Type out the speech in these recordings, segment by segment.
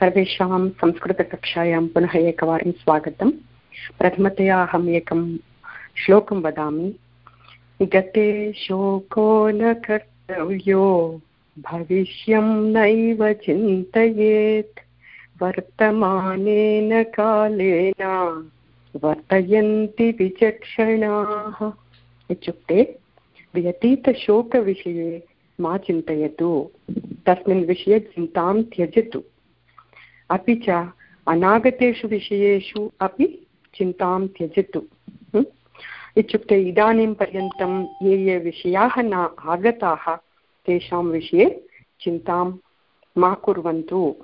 सर्वेषां संस्कृतकक्षायां पुनः एकवारं स्वागतं प्रथमतया अहम् एकं श्लोकं वदामि. गते शोको न कर्तव्यो, भविष्यं नैव चिन्तयेत्. वर्तमानेन कालेन वर्तयन्ति विचक्षणाः। इत्युक्ते व्यतीतशोकविषये मा चिन्तयतु, तस्मिन् विषये चिन्तां त्यजतु। अपि च अनागतेषु विषयेषु अपि चिन्तां त्यजतु। इत्युक्ते इदानीं पर्यन्तं ये ये विषयाः न आगताः, तेषां विषये चिन्तां मा कुर्वन्तु।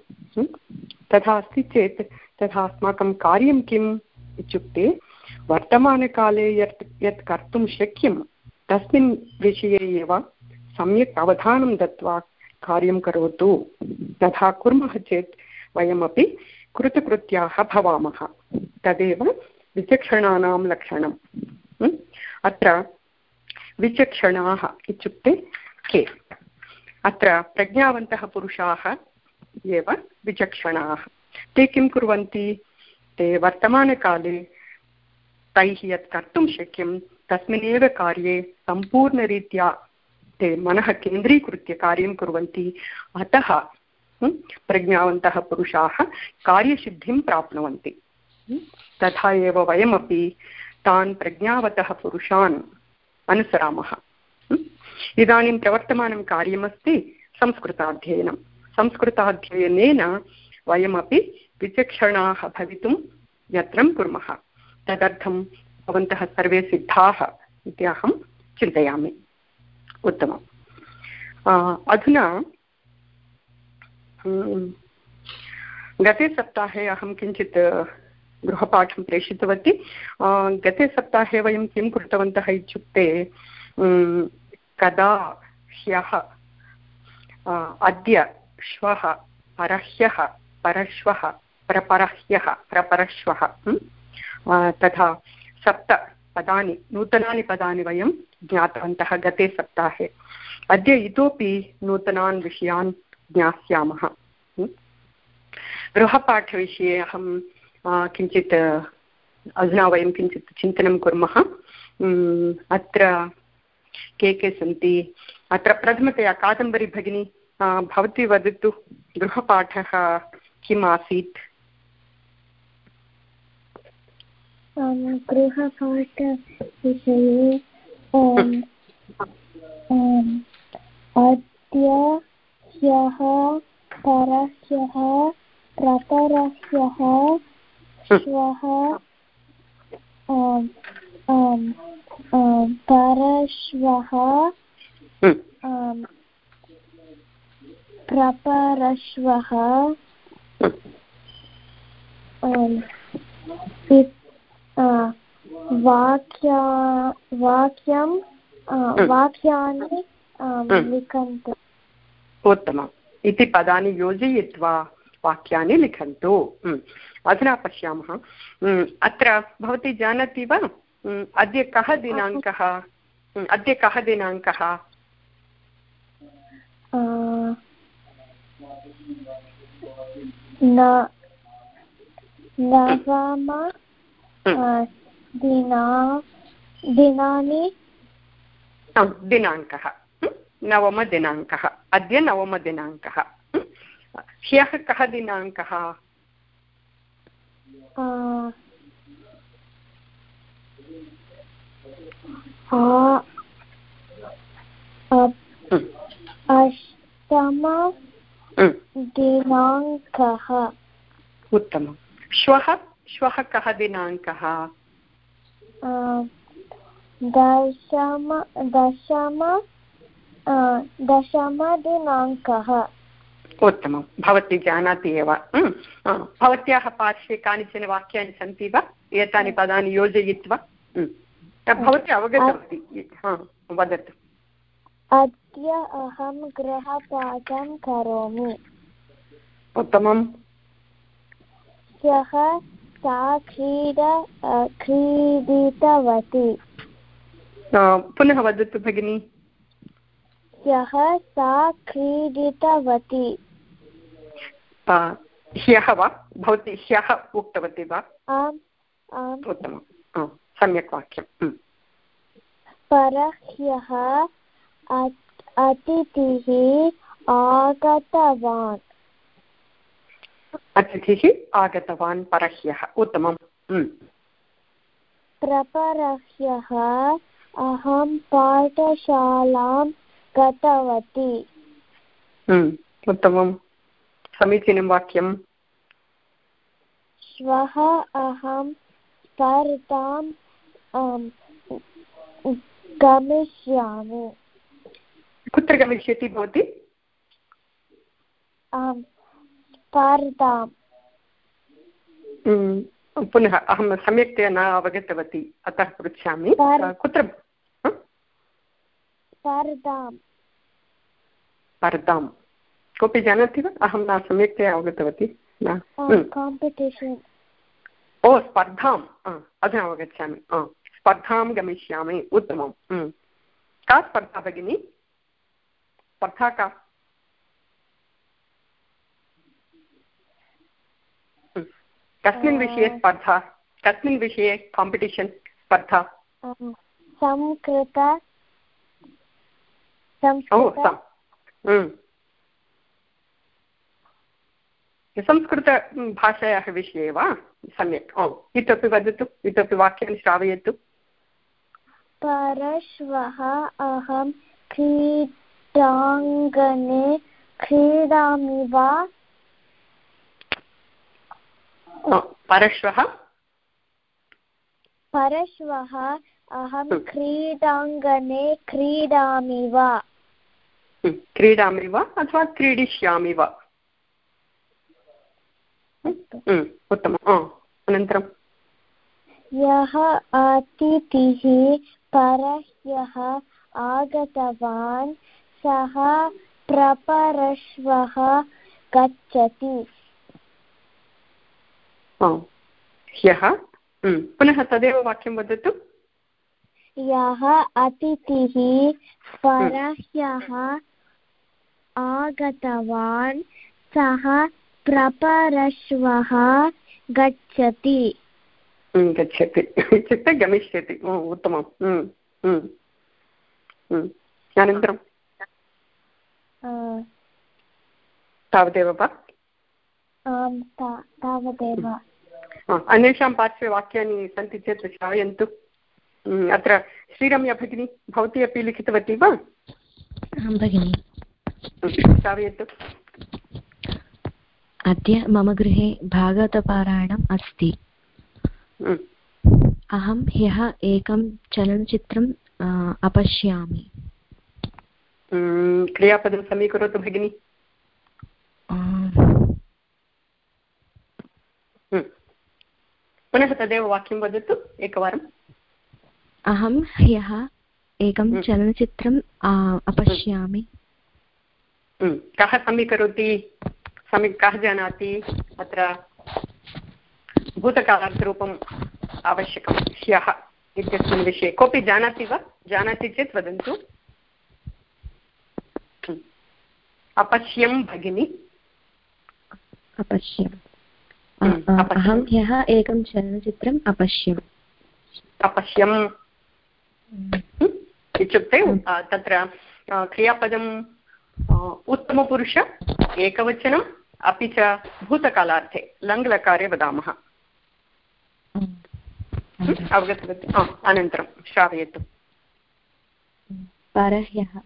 तथा अस्ति चेत् तथा अस्माकं कार्यं किम् इत्युक्ते वर्तमानकाले यत् यत् कर्तुं शक्यं तस्मिन् विषये एव सम्यक् अवधानं दत्त्वा कार्यं करोतु। तथा कुर्मः चेत् वयमपि कृतकृत्याः भवामः। तदेव विचक्षणानां लक्षणम्। अत्र विचक्षणाः इत्युक्ते के? अत्र प्रज्ञावन्तः पुरुषाः एव विचक्षणाः। ते किं कुर्वन्ति? ते वर्तमानकाले तैः यत् कर्तुं शक्यं तस्मिन्नेव कार्ये सम्पूर्णरीत्या ते मनः केन्द्रीकृत्य कार्यं कुर्वन्ति। अतः प्रज्ञावन्तः पुरुषाः कार्यसिद्धिं प्राप्नुवन्ति। तथा एव वयमपि तान् प्रज्ञावतः पुरुषान् अनुसरामः। इदानीं प्रवर्तमानं कार्यमस्ति संस्कृताध्ययनं। संस्कृताध्ययनेन वयमपि विचक्षणाः भवितुं यत्नं कुर्मः। तदर्थं भवन्तः सर्वे सिद्धाः इति अहं चिन्तयामि। उत्तमम्। अधुना गते सप्ताहे अहं किञ्चित् गृहपाठं प्रेषितवती। गते सप्ताहे वयं किं कृतवन्तः इत्युक्ते कदा ह्यः अद्य श्वः, परह्यः, परश्वः, प्रपरह्यः, प्रपरश्वः तथा सप्त पदानि, नूतनानि पदानि वयं ज्ञातवन्तः गते सप्ताहे। अद्य इतोपि नूतनान् विषयान् ज्ञास्यामः। गृहपाठविषये अहं किञ्चित् अधुना वयं किञ्चित् चिन्तनं कुर्मः। अत्र के के सन्ति? अत्र प्रथमतया कादम्बरी भगिनी भवती वदतु गृहपाठः किम् आसीत्? गृहपाठविषये अद्य ह्यः परह्यः प्रपरह्यः श्वः परश्वः प्रपरश्वः वाक्या वाक्यं वाक्यानि लिखन्तु। उत्तमम्। इति पदानि योजयित्वा वाक्यानि लिखन्तु। अधुना पश्यामः। अत्र भवती जानाति वा? अद्य कः दिनाङ्कः? अद्य कः दिनाङ्कः? नवम दिना दिनानि? दिनाङ्कः। नवमदिनाङ्कः अद्य नवमदिनाङ्कः। ह्यः कः दिनाङ्कः? अष्टम दिनाङ्कः। उत्तमं। श्वः श्वः कः दिनाङ्कः? दशम दशम दशमदिनाङ्कः। उत्तमं। भवती जानाति एव। भवत्याः पार्श्वे कानिचन वाक्यानि सन्ति वा? एतानि पदानि योजयित्वा? भवती अवगतवती। वदतु। अद्य अहं गृहपाठं करोमि। उत्तमम्। ह्यः सा क्रीड क्रीडितवती। पुनः वदतु भगिनि। ह्यः सा क्रीडितवती। ह्यः वा? भवती ह्यः उक्तवती वा? आम् आम्। उत्तमं सम्यक् वाक्यं परह्यः अतिथिः आगतवान्। अतिथिः आगतवान् परह्यः उत्तमं प्रपरह्यः अहं पाठशालां गतवती उत्तमं समीचीनं वाक्यं श्वः अहं स्पर्धां गमिष्यामि। कुत्र गमिष्यति भवती? आम् स्पर्धां पुनः अहं सम्यक्तया न अवगतवती। अतः पृच्छामि। कुत्र स्पर्धां स्पर्धां कोऽपि जानाति वा? अहं न सम्यक्तया अवगतवती। न। काम्पिटिशन् ओ स्पर्धाम् अधुना अवगच्छामि। स्पर्धां गमिष्यामि। उत्तमं का स्पर्धा भगिनी? स्पर्धा का? कस्मिन् विषये स्पर्धा? कस्मिन् विषये काम्पिटिशन् स्पर्धा? संस्कृत संस्कृतभाषायाः विषये वा? सम्यक्। ओ इतोपि वदतु इतोपि वाक्यानि श्रावयतु। परश्वः अहं क्रीडाङ्गणे क्रीडामि वा? परश्वः? परश्वः अहं क्रीडाङ्गणे क्रीडामि वा? क्रीडामि वा अथवा क्रीडिष्यामि वा उत्तमम्। अनन्तरं यः अतिथिः परह्यः आगतवान् सः प्रपरश्वः गच्छति। ह्यः? पुनः तदेव वाक्यं वदतु। यः अतिथिः परह्यः आगतवान् सः प्रपरश्वः गच्छति। गच्छति। इत्युक्ते गमिष्यति। उत्तमम्। अनन्तरं? तावदेव वा? आम् तावदेव। अन्येषां पार्श्वे वाक्यानि सन्ति चेत् श्रावयन्तु। अत्र श्रीरम्या भगिनी भवती अपि लिखितवती वा? आं भगिनि। श्रावयतु। अद्य मम गृहे भागवतपारायणम् अस्ति। अहं ह्यः एकं चलनचित्रम् अपश्यामि। क्रियापदं समीकरोतु भगिनि। पुनः तदेव वाक्यं वदतु एकवारम्। अहं ह्यः एकं चलनचित्रम् अपश्यामि। कः समीकरोति? सम्यक् कः जानाति? अत्र भूतकालार्थरूपम् आवश्यकं ह्यः इत्यस्मिन् विषये। कोऽपि जानाति वा? जानाति चेत् वदन्तु। अपश्यं भगिनि। अपश्यम् अहं ह्यः एकं चलनचित्रम् अपश्यम्। अपश्यम् इत्युक्ते तत्र क्रियापदम् उत्तमपुरुष एकवचनम् अपि च भूतकालार्थे लङ्लकारे वदामः। अवगतवती। अनन्तरं श्रावयतु। परह्यः।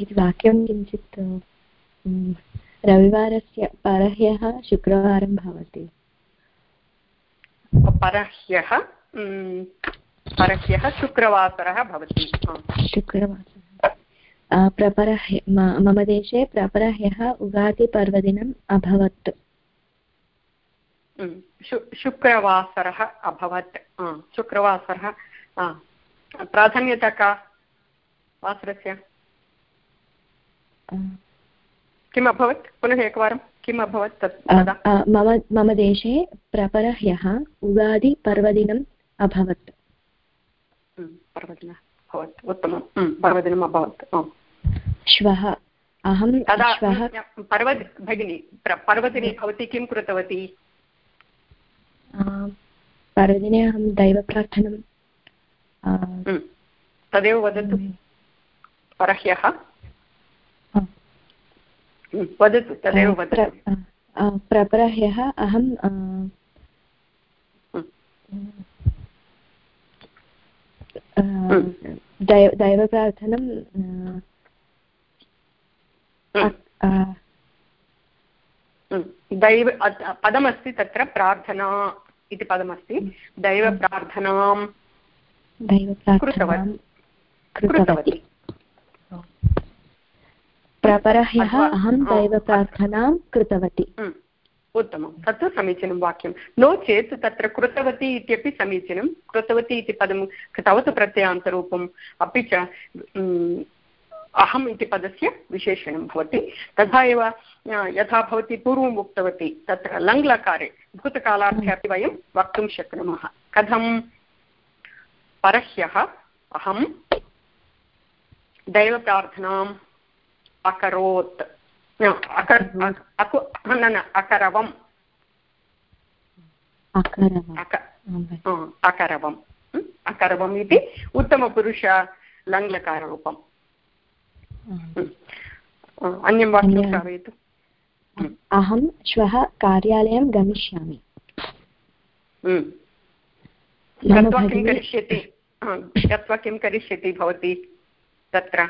इति वाक्यं किञ्चित् रविवारस्य परह्यः शुक्रवारं भवति। परह्यः परह्यः शुक्रवासरः भवति। शुक्रवासरः। प्रपरह्य मम देशे प्रपरह्यः उगादिपर्वदिनम् अभवत्। शु शुक्रवासरः अभवत्। शुक्रवासरः प्राधान्यता का वासरस्य? किम् अभवत्? पुनः एकवारं किम् अभवत् तत् मम मम देशे प्रपरह्यः उगादिपर्वदिनम् अभवत्। पर्वदिनम् अभवत् उत्तमं पर्वदिनम् अभवत् श्वः अहं तदा श्वः पर्वत भगिनी पर्वदिने भवती किं कृतवती पर्वदिने अहं दैवप्रार्थनं तदेव वदतु परह्यः वदतु तदेव वदतु प्रपरह्यः अहं दैवप्रार्थनं आ, हम्म, आ, हम्म, दैव अत्- पदमस्ति तत्र प्रार्थना इति पदमस्ति दैवप्रार्थनां दैवप्रार्थनां कृतवती कृतवती प्रपरह्यः अथवा- अहं आ, दैवप्रार्थनां कृतवती हम्म, उत्तमं। तत्तु समीचीनं वाक्यं। नो चेत् तत्र कृतवती इत्यपि समीचीनं। कृतवती इति पदं तवतु प्रत्ययान्तरूपम् अपि च अहम् इति पदस्य विशेषणं भवति। तथा एव यथा भवती पूर्वम् उक्तवती, तत्र लङ्लकारे भूतकालार्थे अपि वयं वक्तुं शक्नुमः। कथं? परह्यः अहं दैवप्रार्थनाम् अकरोत्। न, न अकरवम् अकरवम् अकरवम् इति उत्तमपुरुष लङ्लकाररूपम् अन्यं वाक्यं श्रावयतु अहं श्वः कार्यालयं गमिष्यामि गत्वा किं करिष्यति गत्वा किं करिष्यति भवती तत्र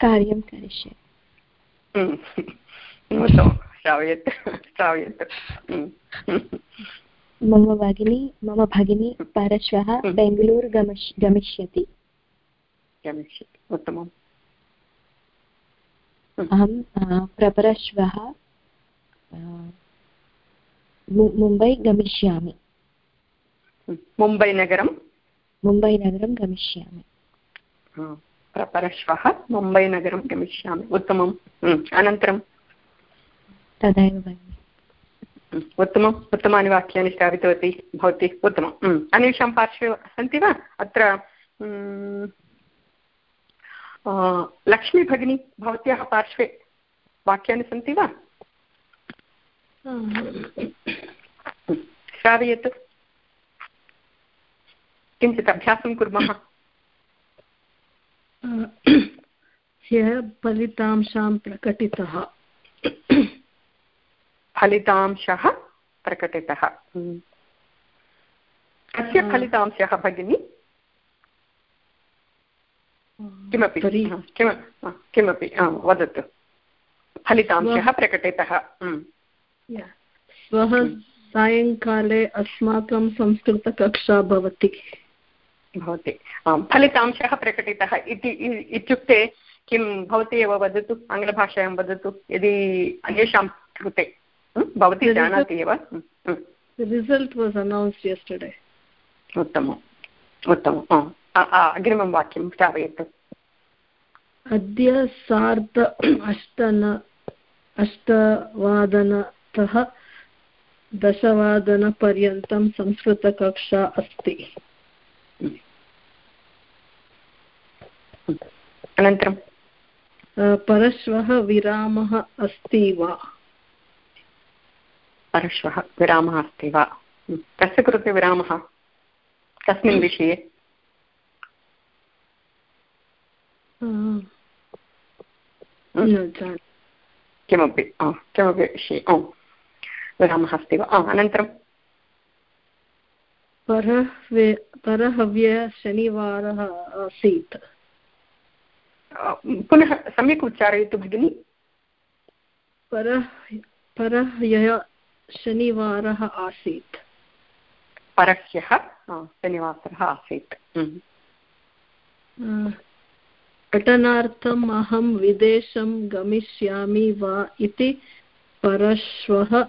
कार्यं करिष्यामि उत्तमं श्रावयतु श्रावयतु. मम भगिनी मम भगिनी परश्वः बेङ्गलूरु गमिष् गमिष्यति। गमिष्यति उत्तमम्। अहं प्रपरश्वः मुम्बै गमिष्यामि। मुम्बैनगरं मुम्बैनगरं गमिष्यामि। परश्वः मुम्बैनगरं गमिष्यामि। उत्तमम्। म्. अनन्तरं तदैव भगिनि। म्. उत्तमम्। उत्तमानि वाक्यानि श्रावितवती भवती। उत्तमम्। अन्येषां पार्श्वे सन्ति वा? अत्र म्, अ, लक्ष्मी भगिनी भवत्याः पार्श्वे वाक्यानि सन्ति वा? श्रावयतु। किञ्चित् अभ्यासं कुर्मः। ह्यः फलितांशां प्रकटितः। फलितांशः प्रकटितः. कस्य फलितांशः भगिनी? किमपि किम किमपि वदतु। फलितांशः प्रकटितः श्वः सायङ्काले अस्माकं संस्कृतकक्षा भवति। भवति। आम्, फलितांशः प्रकटितः इति इत्युक्ते किं भवती एव वदतु आङ्ग्लभाषायां वदतु यदि अन्येषां कृते? भवती जानाति एव. रिसल्ट् वास् अनौन्स्ड् यस्टर्डे उत्तमम् उत्तमम् अग्रिमं वाक्यं श्रावयतु। अद्य सार्ध अष्टन अष्टवादनतः दशवादनपर्यन्तं संस्कृतकक्षा अस्ति। अनन्तरं अ, परश्वः विरामः अस्ति वा? परश्वः विरामः अस्ति वा. कस्य कृते विरामः? कस्मिन् विषये। किमपि किमपि विषये विरामः अस्ति वा? अनन्तरं। परह्वे परहव्य शनिवारः आसीत्। पुनः सम्यक् उच्चारयतु भगिनि। परः परह्यः शनिवारः आसीत्। परह्यः शनिवासरः आसीत्। म्. पठनार्थम् अहं विदेशं गमिष्यामि वा इति परश्वः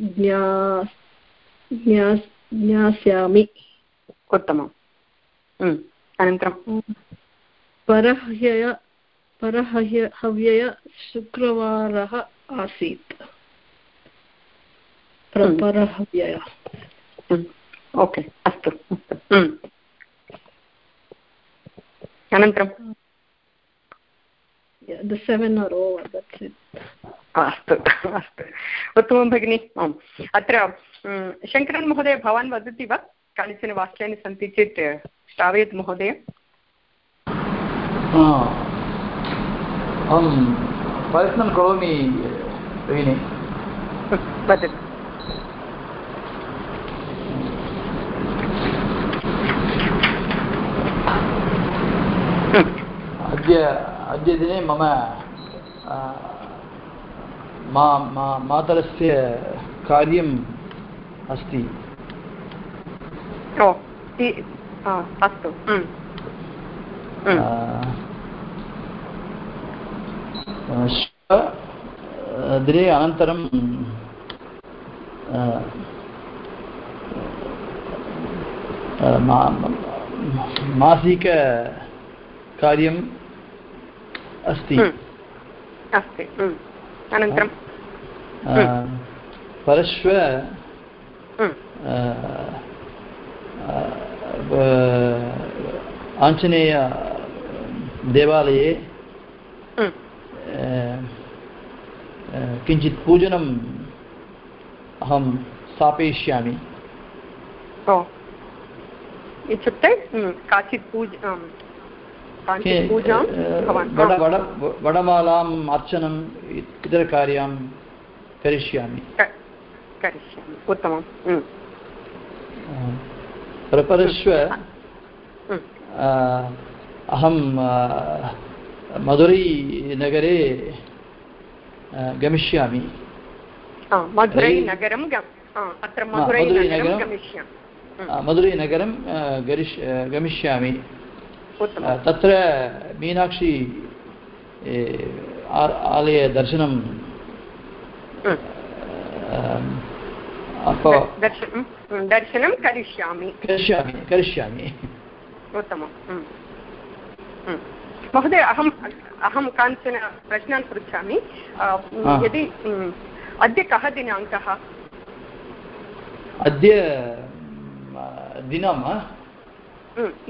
ज्ञा ज्ञा- ज्ञास्यामि। उत्तमम्। अनन्तरं परह्यय परह्य हव्यय शुक्रवारः आसीत्। हम्म। परहव्यय। म्. ओके अस्तु। अस्तु अनन्तरं? The seven are over that's it. अस्तु अस्तु। उत्तमं भगिनि आम्। अत्र शङ्करन् महोदय भवान् वदति वा? कानिचन वाक्यानि सन्ति चेत् श्रावयतु महोदय। अहं प्रयत्नं करोमि भगिनि वदतु अद्य अद्यदिने मम मा मा मातरस्य कार्यम् अस्ति। अस्तु। दिने अनन्तरं मासिककार्यम् अस्ति। अस्ति। अनन्तरं? परश्व आञ्जनेयदेवालये किञ्चित् पूजनम् अहं स्थापयिष्यामि। इत्युक्ते काचित् पूज वडमालाम् अर्चनम् इतरकार्यां करिष्यामि। करिष्यामि उत्तमं परश्व अहं मधुरैनगरे गमिष्यामि मधुरैनगरं अत्र मधुरैनगरं गमिष्यामि मधुरैनगरं गरिष् गमिष्यामि तत्र मीनाक्षी आलयदर्शनं दर्शनं करिष्यामि करिष्यामि करिष्यामि उत्तमं महोदय अहम् अहं काञ्चन प्रश्नान् पृच्छामि. यदि अद्य कः दिनाङ्कः? अद्य दिनं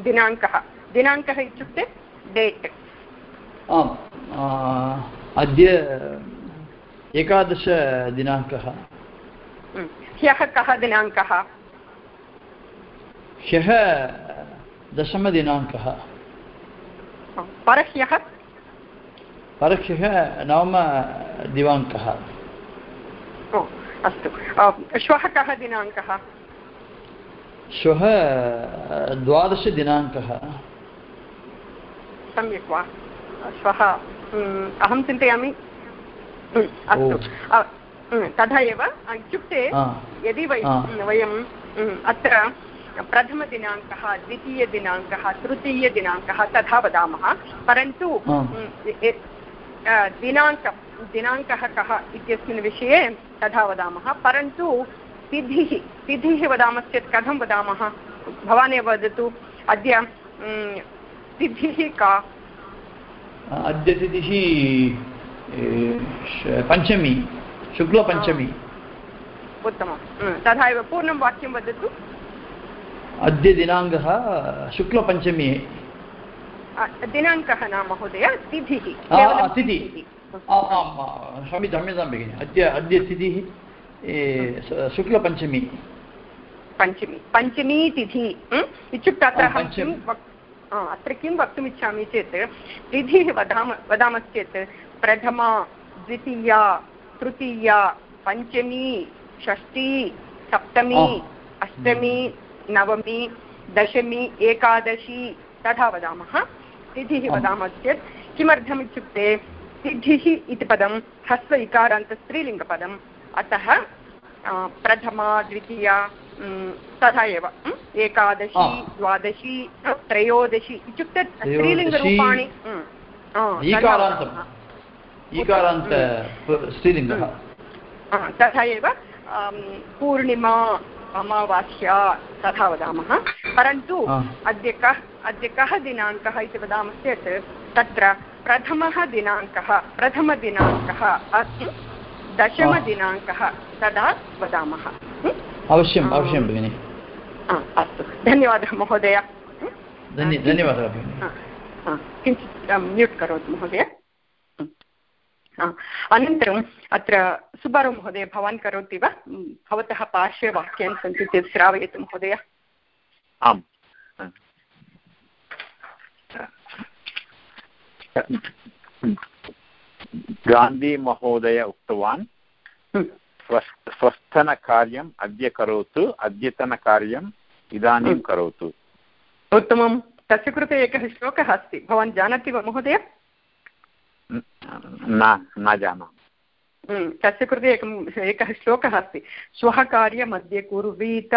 दिनाङ्कः. दिनाङ्कः इत्युक्ते डेट्. आम् अद्य एकादशदिनाङ्कः ह्यः कः दिनाङ्कः? ह्यः दशमदिनाङ्कः. परह्यः? परह्यः नवमदिनाङ्कः ओ अस्तु। श्वः कः दिनाङ्कः? श्वः द्वादशदिनाङ्कः सम्यक् वा? श्वः अहं चिन्तयामि। अस्तु। तथा एव। इत्युक्ते यदि वयं वयम् अत्र प्रथमदिनाङ्कः द्वितीयदिनाङ्कः तृतीयदिनाङ्कः तथा वदामः। परन्तु दिनाङ्कः दिनाङ्कः कः इत्यस्मिन् विषये तथा वदामः परन्तु तिथिः तिथिः वदामश्चेत् कथं वदामः? भवान् एव वदतु। अद्य तिथिः का? अद्य तिथिः पञ्चमी शुक्लपञ्चमी। उत्तमं तथा एव पूर्णं वाक्यं वदतु। अद्य दिनाङ्कः शुक्लपञ्चमी। दिनाङ्कः न महोदय तिथिः तिथिः। क्षम्यतां भगिनि। अद्य अद्य तिथिः शुक्लपञ्चमी। पञ्चमी पञ्चमी तिथि इत्युक्ते अत्र अहं किं अत्र किं वक्तुमिच्छामि चेत् तिथिः वदाम वदामश्चेत् प्रथमा द्वितीया तृतीया पञ्चमी षष्ठी सप्तमी अष्टमी नवमी दशमी एकादशी तथा वदामः। तिथिः वदामश्चेत् किमर्थम् इत्युक्ते तिथिः इति पदं ह्रस्व इकारान्त स्त्रीलिङ्गपदम् अतः प्रथमा द्वितीया तथा एव। एकादशी द्वादशी त्रयोदशी इत्युक्ते स्त्रीलिङ्गरूपाणि तथा एव पूर्णिमा अमावास्या तथा वदामः। परन्तु अद्य कः अद्य कः दिनाङ्कः इति वदामश्चेत् तत्र प्रथमः दिनाङ्कः प्रथमदिनाङ्कः दशमदिनाङ्कः तदा वदामः। अवश्यम् अवश्यं भगिनि। अस्तु। धन्यवादः महोदय। धन्यवादः किञ्चित् म्यूट् करोतु महोदय। अनन्तरम् अत्र सुब्बाराव महोदय भवान् करोति वा? भवतः पार्श्वे वाक्यानि सन्ति चेत् श्रावयतु महोदय। आम्। गान्धीमहोदय उक्तवान् स्वस्थनकार्यम् अद्य करोतु अद्यतनकार्यम् इदानीं करोतु। उत्तमं। तस्य कृते एकः श्लोकः अस्ति। भवान् जानाति वा महोदय? न न जानामि। तस्य कृते एकम् एकः श्लोकः अस्ति। श्वः कार्यमद्य कुर्वीत,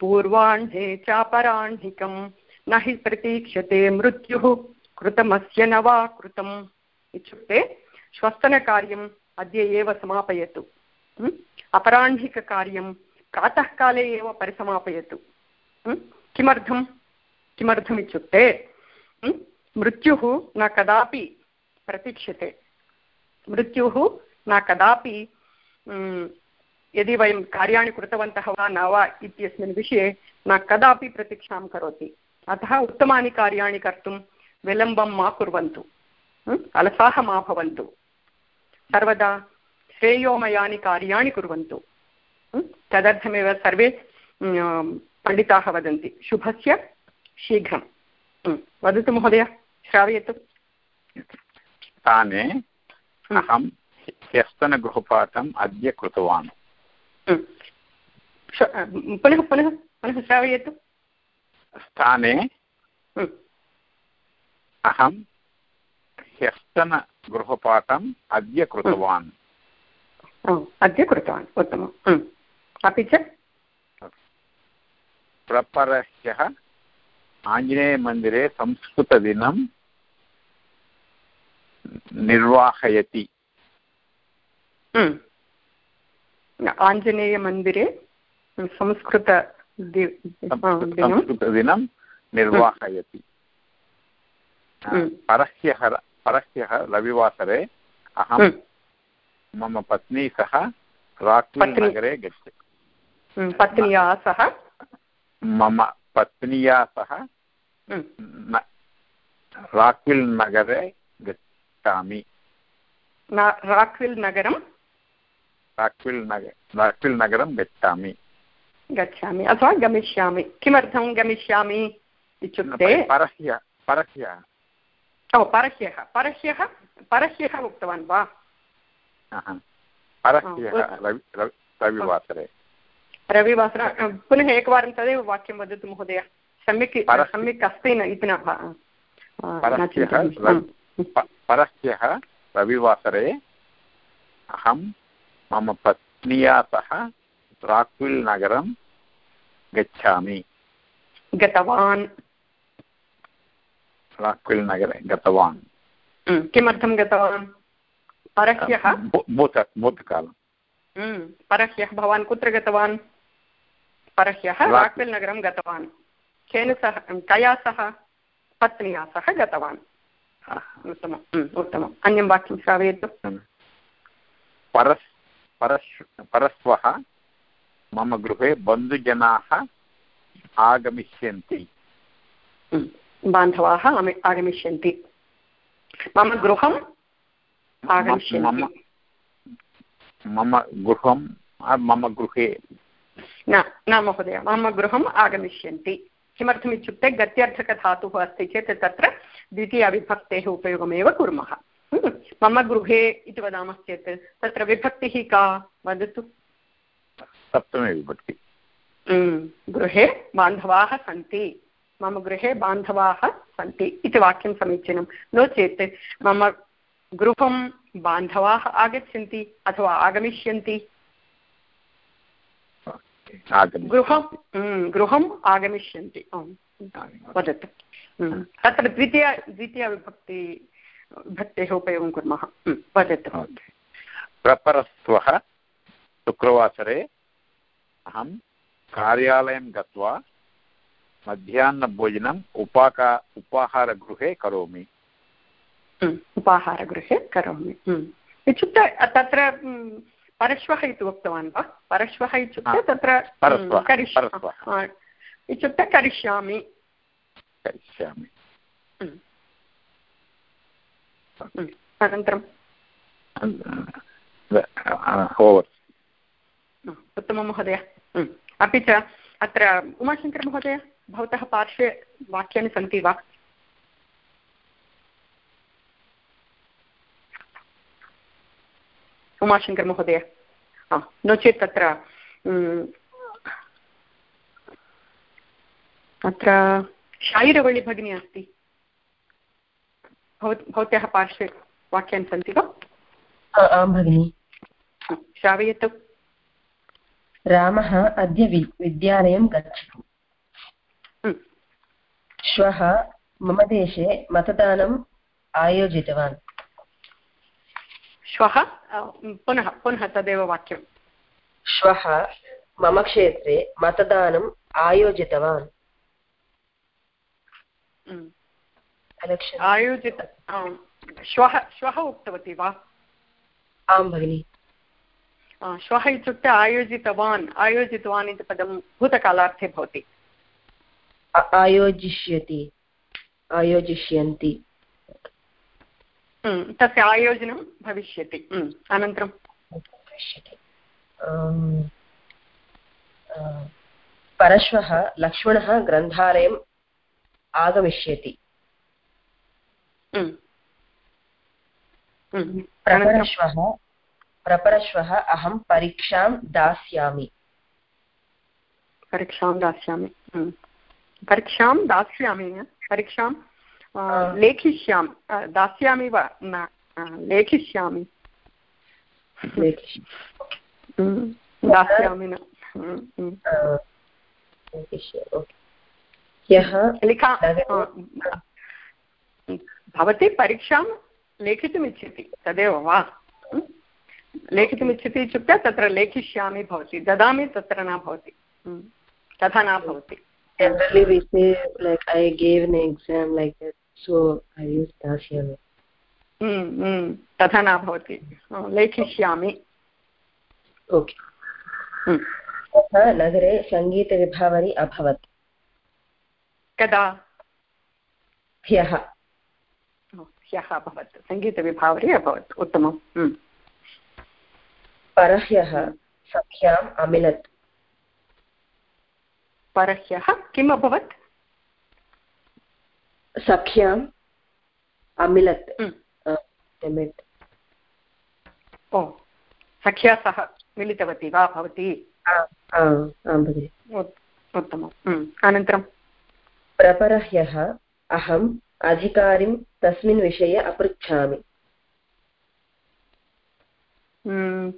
पूर्वाह्णे चापराह्निकं न हि प्रतीक्षते मृत्युः, कृतमस्य न वा कृतम् इत्युक्ते श्वस्तनकार्यम् अद्य एव समापयतु। अपराह्निककार्यं प्रातःकाले एव परिसमापयतु। किमर्थं किमर्थमित्युक्ते मृत्युः न कदापि प्रतीक्ष्यते मृत्युः न कदापि यदि वयं कार्याणि कृतवन्तः वा न वा इत्यस्मिन् विषये न कदापि प्रतीक्षां करोति। अतः उत्तमानि कार्याणि कर्तुं विलम्बं मा कुर्वन्तु अलसाः मा भवन्तु। सर्वदा श्रेयोमयानि कार्याणि कुर्वन्तु तदर्थमेव सर्वे पण्डिताः वदन्ति, शुभस्य शीघ्रं वदतु महोदय, श्रावयतु। स्थाने अहं ह्यस्तनगृहपाठम् अद्य कृतवान्। पुनः पुनः पुनः श्रावयतु। स्थाने अहं ह्यस्तनगृहपाठम् अद्य कृतवान्। अद्य कृतवान् उत्तमम्। अपि च? प्रपरह्यः आञ्जनेयमन्दिरे संस्कृतदिनं निर्वाहयति। आञ्जनेयमन्दिरे संस्कृत संस्कृतदिनं निर्वाहयति। परह्यः परह्यः रविवासरे अहं मम पत्नी सह राक्विल् नगरे पत्न्या सह? मम पत्न्या सह राक्विल् नगरे गच्छामि राक्विल् नगरं राक्विल् नगर राक्विल् नगरं गच्छामि। गच्छामि अथवा गमिष्यामि। किमर्थं गमिष्यामि इत्युक्ते? परह्य परह्यः। ओ परह्यः परह्यः परह्यः उक्तवान् वा? परह्यः रविवासरे। रविवासर पुनः एकवारं तदेव वाक्यं वदतु महोदय। सम्यक् सम्यक् अस्ति न इति न परह्यः रविवासरे अहं मम पत्न्या सह राक्विल् नगरं गच्छामि। गतवान्। राक्विल् नगरे गतवान्। किमर्थं गतवान्? परह्यः? भूतकालं परह्यः भवान् कुत्र गतवान्? परह्यः राक्विल् नगरं गतवान्। केन सह कया सह? पत्न्या सह गतवान्। उत्तमम् उत्तमम् अन्यं वाक्यं श्रावयतु परस् परस् परश्वः मम गृहे बन्धुजनाः आगमिष्यन्ति बान्धवाः आगमिष्यन्ति मम गृहम् आगमिष्यन्ति मम गृहं मम गृहे न न महोदय मम गृहम् आगमिष्यन्ति किमर्थमित्युक्ते गत्यर्थकधातुः अस्ति चेत् तत्र द्वितीयविभक्तेः उपयोगमेव कुर्मः। मम गृहे इति वदामश्चेत् तत्र विभक्तिः का? वदतु। सप्तमीविभक्ति गृहे बान्धवाः सन्ति। मम गृहे बान्धवाः सन्ति इति वाक्यं समीचीनं। नो चेत् मम गृहं बान्धवाः आगच्छन्ति अथवा आगमिष्यन्ति। गृहं गृहम् आगमिष्यन्ति। वदतु। तत्र द्वितीय द्वितीयविभक्ति विभक्तेः उपयोगं कुर्मः। वदतु। प्रपरस्वः शुक्रवासरे अहं कार्यालयं गत्वा मध्याह्नभोजनम् उपाका उपाहारगृहे करोमि। उपाहारगृहे करोमि। इत्युक्ते तत्र परश्वः इति उक्तवान् वा? परश्वः इत्युक्ते तत्र इत्युक्ते करिष्यामि। करिष्यामि अनन्तरं ओवर् उत्तमं महोदय अपि च अत्र उमाशङ्करमहोदय भवतः पार्श्वे वाक्यानि सन्ति वा उमाशङ्करमहोदय नो चेत् तत्र अत्र शायिरवळि भगिनी अस्ति भवत्याः पार्श्वे वाक्यानि सन्ति वा आं भगिनि श्रावयतु रामः अद्य विद्यालयं गच्छति श्वः मम देशे मतदानम् आयोजितवान् श्वः पुनः पुनः तदेव वाक्यं श्वः मम क्षेत्रे मतदानम् आयोजितवान् आयोजित श्वः श्वः उक्तवती वा आं भगिनि श्वः इत्युक्ते आयोजितवान् आयोजितवान् इति पदं भूतकालार्थे भवति आयोजिष्यति आयोजिष्यन्ति तस्य आयोजनं भविष्यति अनन्तरं परश्वः लक्ष्मणः ग्रन्थालयम् आगमिष्यति। प्रपरश्वः प्रपरश्वः अहं परीक्षां दास्यामि। परीक्षां दास्यामि। परीक्षां दास्यामि। परीक्षां लेखिष्यामि। दास्यामि वा? न लेखिष्यामि। दास्यामि न। लिखा भवती परीक्षां लेखितुमिच्छति तदेव वा? लेखितुमिच्छति इत्युक्ते तत्र लेखिष्यामि भवति ददामि तत्र न भवति। तथा न भवति। Generally we say like i gave an exam like that so i use dashyami तथा न भवति। लेखिष्यामि। ओके नगरे सङ्गीतविभावरी अभवत्। कदा? ह्यः। ह्यः अभवत्। सङ्गीतविभावरी अभवत्। उत्तमम्। परह्यः सख्याम् अमिलत्। परह्यः किम् अभवत्? सख्याम् अमिलत्। ओ सख्या सह मिलितवती वा? भवती? उत्तमम्। अनन्तरं प्रपरह्यः अहम् अधिकारिं तस्मिन् विषये अपृच्छामि।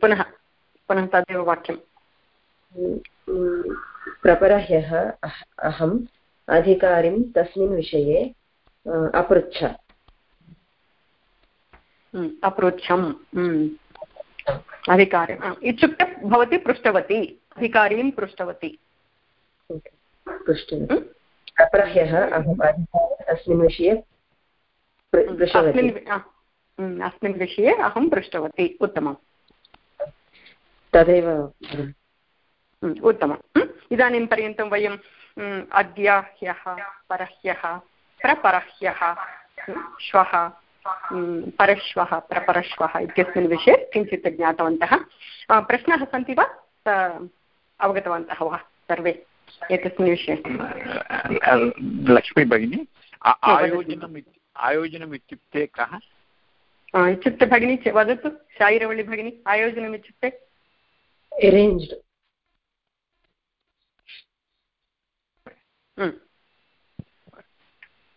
पुनः पुनः तदेव वाक्यं प्रपरह्यः अहम् अधिकारिं तस्मिन् विषये अपृच्छ। अपृच्छम्। अधिकारिम् इत्युक्ते भवती पृष्टवती अधिकारीं पृष्टवती। पृष्टवती। प्रपरह्यः अहम् अस्मिन् विषये अस्मिन् विषये अहं पृष्टवती उत्तमम्। तदेव उत्तमम्। इदानीं पर्यन्तं वयम् अद्य ह्यः परह्यः प्रपरह्यः श्वः परश्वः प्रपरश्वः इत्यस्मिन् विषये किञ्चित् ज्ञातवन्तः। प्रश्नाः सन्ति वा? अवगतवन्तः वा सर्वे? एतस्मिन् विषये लक्ष्मी भगिनी आयोजनम् आयोजनम् इत्युक्ते कः इत्युक्ते भगिनी वदतु शायिरवळि भगिनी आयोजनम् इत्युक्ते arranged.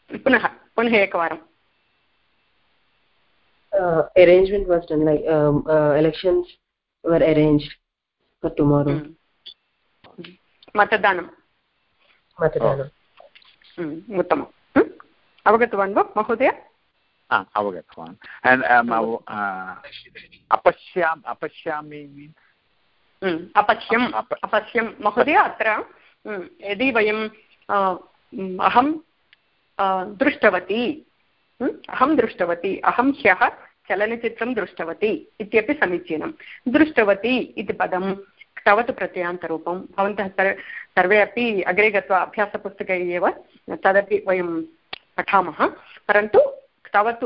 पुनः पुनः एकवारम् uh, arrangement was done like um, uh, elections were arranged for tomorrow. मतदानं। मतदानम् उत्तमम्। अवगतवान् वा महोदय? अवगतवान्। अपश्याम् अपश्यामि अपश्यम् अपश्यं महोदय अत्र यदि वयं अहं दृष्टवती अहं दृष्टवती अहं ह्यः चलनचित्रं दृष्टवती इत्यपि समीचीनं दृष्टवती इति पदं तावत् प्रत्ययान्तरूपं। भवन्तः सर्वे अपि अग्रे गत्वा अभ्यासपुस्तके एव तदपि वयं पठामः। परन्तु तावत्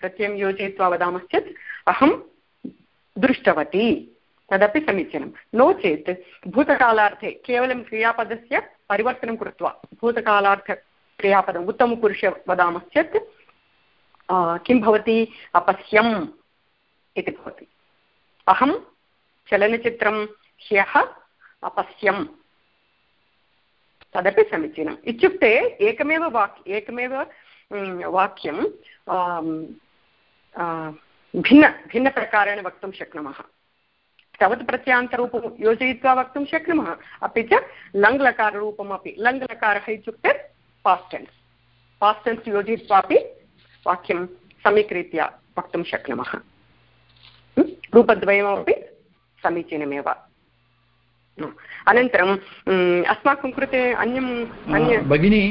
प्रत्ययं योजयित्वा वदामश्चेत् अहं दृष्टवती। तदपि समीचीनं। नो चेत् भूतकालार्थे केवलं क्रियापदस्य परिवर्तनं कृत्वा भूतकालार्थक्रियापदम् उत्तमपुरुष वदामश्चेत् किं भवति? अपश्यम् इति भवति। अहं चलनचित्रं ह्यः अपश्यम् तदपि समीचीनम्। इत्युक्ते एकमेव वाक्, एकमेव वाक्यं भिन्न, भिन्नप्रकारेण वक्तुं शक्नुमः। तवत् प्रत्यान्तरूपं योजयित्वा वक्तुं शक्नुमः। अपि च लङ्लकाररूपमपि, लङ्लकारः इत्युक्ते पास्टेन्स् पास्टेन्स् योजयित्वापि वाक्यं सम्यक् वक्तुं शक्नुमः। रूपद्वयमपि समीचीनमेव। अनन्तरम् अस्माकं कृते अन्यम् अन्य भगिनी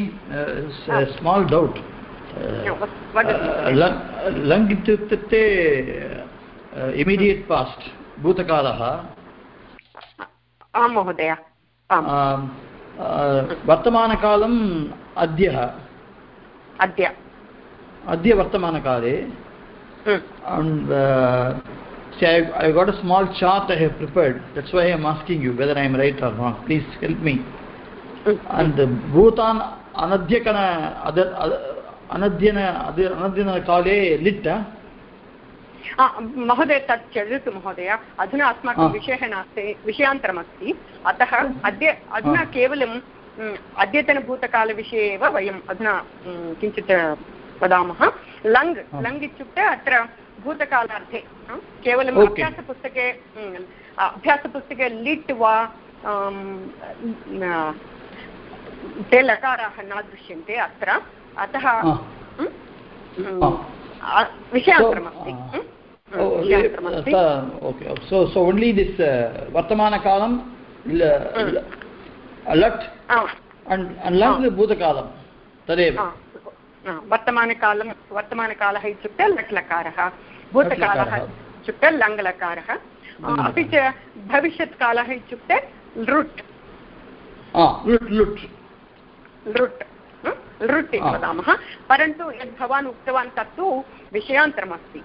स्माल् डौट् लङ् इत्युक्ते इमिडियेट् पास्ट् भूतकालः। आं महोदय वर्तमानकालम् अद्य। अद्य। अद्य वर्तमानकाले। See, I, I got a small chart I have prepared. That's why I am asking you whether I am right or wrong. Please help me. And Bhutan Anadhyakana Anadhyana Anadhyana लिट् महोदय तत् त्यजतु महोदय अधुना अस्माकं विषयः नास्ति विषयान्तरमस्ति अतः अद्य अधुना केवलं अद्यतनभूतकालविषये एव वयम् अधुना किञ्चित् वदामः लङ् लङ् इत्युक्ते अत्र भूतकालार्थे केवलम् अभ्यासपुस्तके अभ्यासपुस्तके लिट् वा ते लकाराः न दृश्यन्ते अत्र। अतः विषयान्तरमस्ति वर्तमानकालं लट् भूतकालं तदेव। वर्तमानकालं वर्तमानकालः इत्युक्ते लट् लकारः भूतकालः इत्युक्ते लङ्लकारः। अपि च भविष्यत्कालः इत्युक्ते लृट्। लृट् लृट्। इति वदामः। परन्तु यद् भवान् उक्तवान् तत्तु विषयान्तरमस्ति।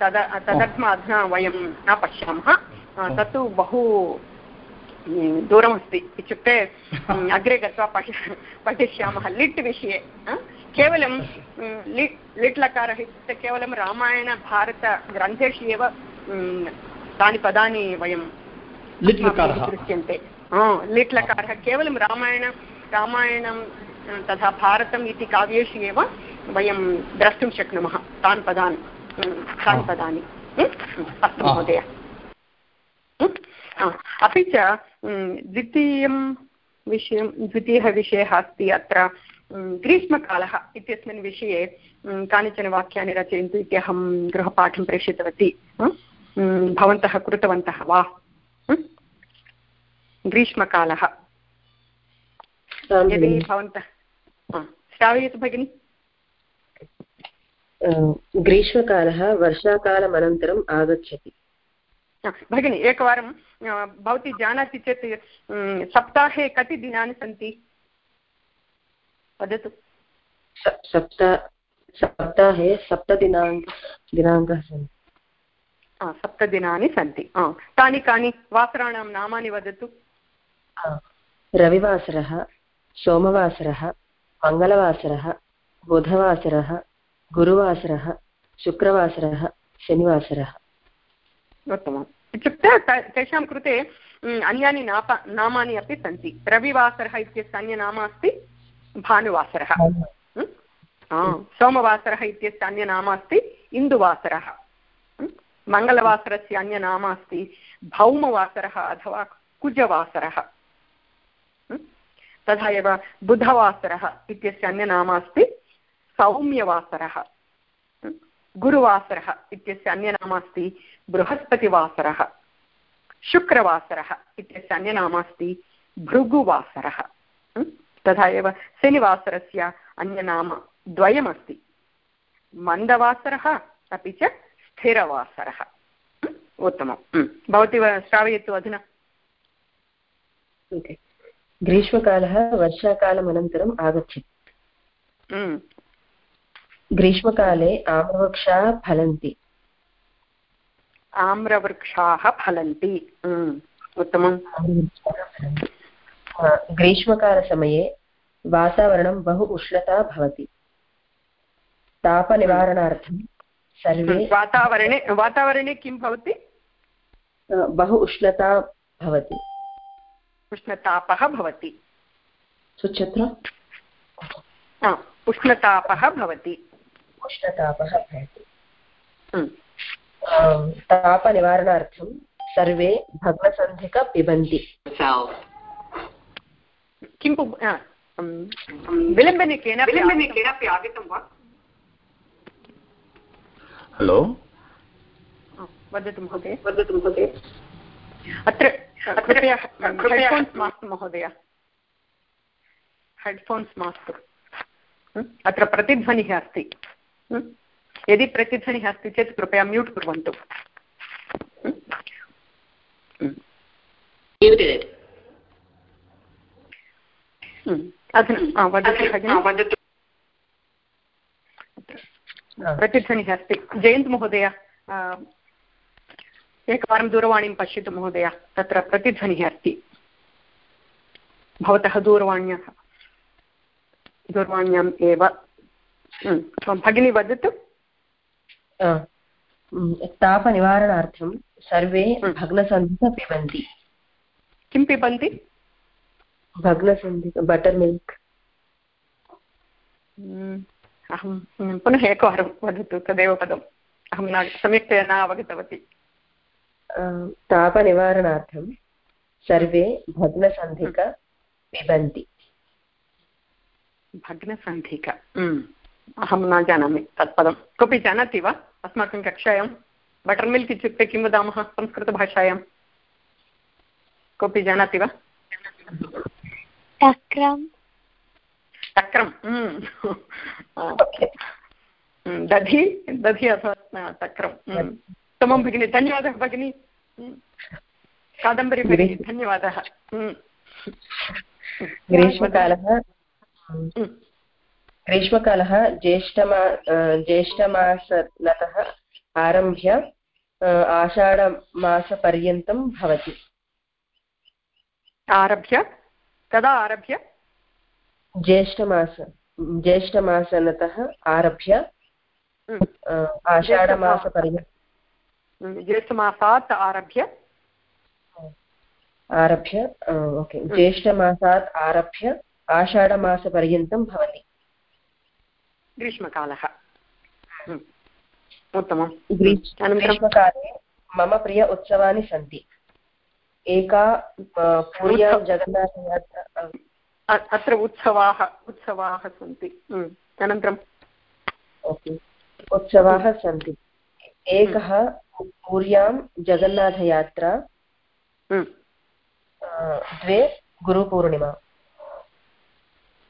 तद तदर्थम् अधुना वयं न पश्यामः। तत्तु बहु दूरमस्ति। इत्युक्ते अग्रे गत्वा पश्य पठिष्यामः। लिट् विषये केवलं लिट् लिट् लकारः इत्युक्ते केवलं रामायणभारतग्रन्थेषु एव तानि पदानि वयं दृश्यन्ते। लिट् लकारः केवलं रामायण रामायणं तथा भारतम् इति काव्येषु एव वयं द्रष्टुं शक्नुमः तान् पदान् तानि पदानि। अस्तु महोदय। अपि च द्वितीयं विषयं द्वितीयः विषयः अस्ति अत्र ग्रीष्मकालः इत्यस्मिन् विषये कानिचन वाक्यानि रचयन्तु इति अहं गृहपाठं प्रेषितवती। भवन्तः कृतवन्तः वा? ग्रीष्मकालः। यदि भवन्तः श्रावयतु भगिनि। ग्रीष्मकालः वर्षाकालमनन्तरम् आगच्छति। भगिनि एकवारं भवती जानाति चेत् सप्ताहे कति दिनानि सन्ति? वदतु। सप्त सप्ताहे सप्तदिनाङ्क दिनाङ्कः सन्ति। सप्तदिनानि सन्ति। कानि कानि वासराणां नामानि वदतु? रविवासरः सोमवासरः मङ्गलवासरः बुधवासरः गुरुवासरः शुक्रवासरः शनिवासरः। उत्तमम्। इत्युक्ते तेषां कृते अन्यानि नाप नामानि अपि सन्ति। रविवासरः इत्यस्य अन्यनाम अस्ति? भानुवासरः। सोमवासरः इत्यस्य अन्यनाम अस्ति इन्दुवासरः मङ्गलवासरस्य अन्यनाम अस्ति भौमवासरः अथवा कुजवासरः। तथा एव बुधवासरः इत्यस्य अन्यनाम अस्ति सौम्यवासरः गुरुवासरः इत्यस्य अन्यनाम अस्ति बृहस्पतिवासरः। शुक्रवासरः इत्यस्य अन्यनाम अस्ति भृगुवासरः। तथा एव शनिवासरस्य अन्यनाम द्वयमस्ति। मन्दवासरः अपि च स्थिरवासरः। उत्तमं भवती श्रावयतु अधुना। ग्रीष्मकालः वर्षाकालमनन्तरम् आगच्छति। ग्रीष्मकाले आमवृक्षाः फलन्ति। आम्रवृक्षाः फलन्ति। उत्तमम्। ग्रीष्मकालसमये वातावरणं बहु उष्णता भवति। तापनिवारणार्थं सर्वे वातावरणे वातावरणे किं भवति? बहु उष्णता भवति। उष्णतापः भवति। सुचित्र उष्णतापः भवति। उष्णतापः भवति। तापनिवारणार्थं सर्वे भग्नसन्धिक पिबन्ति। किं विलम्बेन केन विलम्बेन केनापि आगतं वा? हलो वदतु महोदय। वदतु महोदय। अत्र कृपया हेड्फोन्स् मास्तु महोदय। हेड्फोन्स् मास्तु। अत्र प्रतिध्वनिः अस्ति। यदि प्रतिध्वनिः अस्ति चेत् कृपया म्यूट् कुर्वन्तु। वदतु प्रतिध्वनिः अस्ति जयन्त् महोदय एकवारं दूरवाणीं पश्यतु महोदय तत्र प्रतिध्वनिः अस्ति भवतः दूरवाण्याः दूरवाण्याम् एव भगिनी वदतु तापनिवारणार्थं सर्वे भग्नसन्धिक पिबन्ति किं पिबन्ति भग्नसन्धिक बटर् मिल्क् अहं पुनः एकवारं वदतु तदेव पदम्. अहं न सम्यक्तया न अवगतवती. तापनिवारणार्थं सर्वे भग्नसन्धिक पिबन्ति. भग्नसन्धिक अहं न जानामि तत्पदं. कोऽपि जानाति वा? अस्माकं कक्षायां? बटर् मिल्क् इत्युक्ते किं वदामः संस्कृतभाषायां? कोऽपि जानाति वा? तक्रं तक्रं दधि दधि अथवा तक्रम् उत्तमं भगिनि धन्यवादः भगिनि कादम्बरी भगिनि धन्यवादः ग्रीष्मकालः ग्रीष्मकालः ज्येष्ठमा ज्येष्ठमासतः आरभ्य आषाढमासपर्यन्तं भवति आरभ्य कदा आरभ्य? ज्येष्ठमास ज्येष्ठमासनतः आरभ्य आषाढमासपर्यन्तं। ज्येष्ठमासात् आरभ्य? आरभ्य ओके। ज्येष्ठमासात् आरभ्य आषाढमासपर्यन्तं भवति। ग्रीष्मकालः। उत्तमं ग्रीष्मकाले मम प्रिय उत्सवानि सन्ति। एका पुर्यां जगन्नाथयात्रा अत्र उत्सवाः उत्सवाः सन्ति. अनन्तरम् ओके. उत्सवाः सन्ति. एकः पुर्यां जगन्नाथयात्रा द्वे गुरुपूर्णिमा.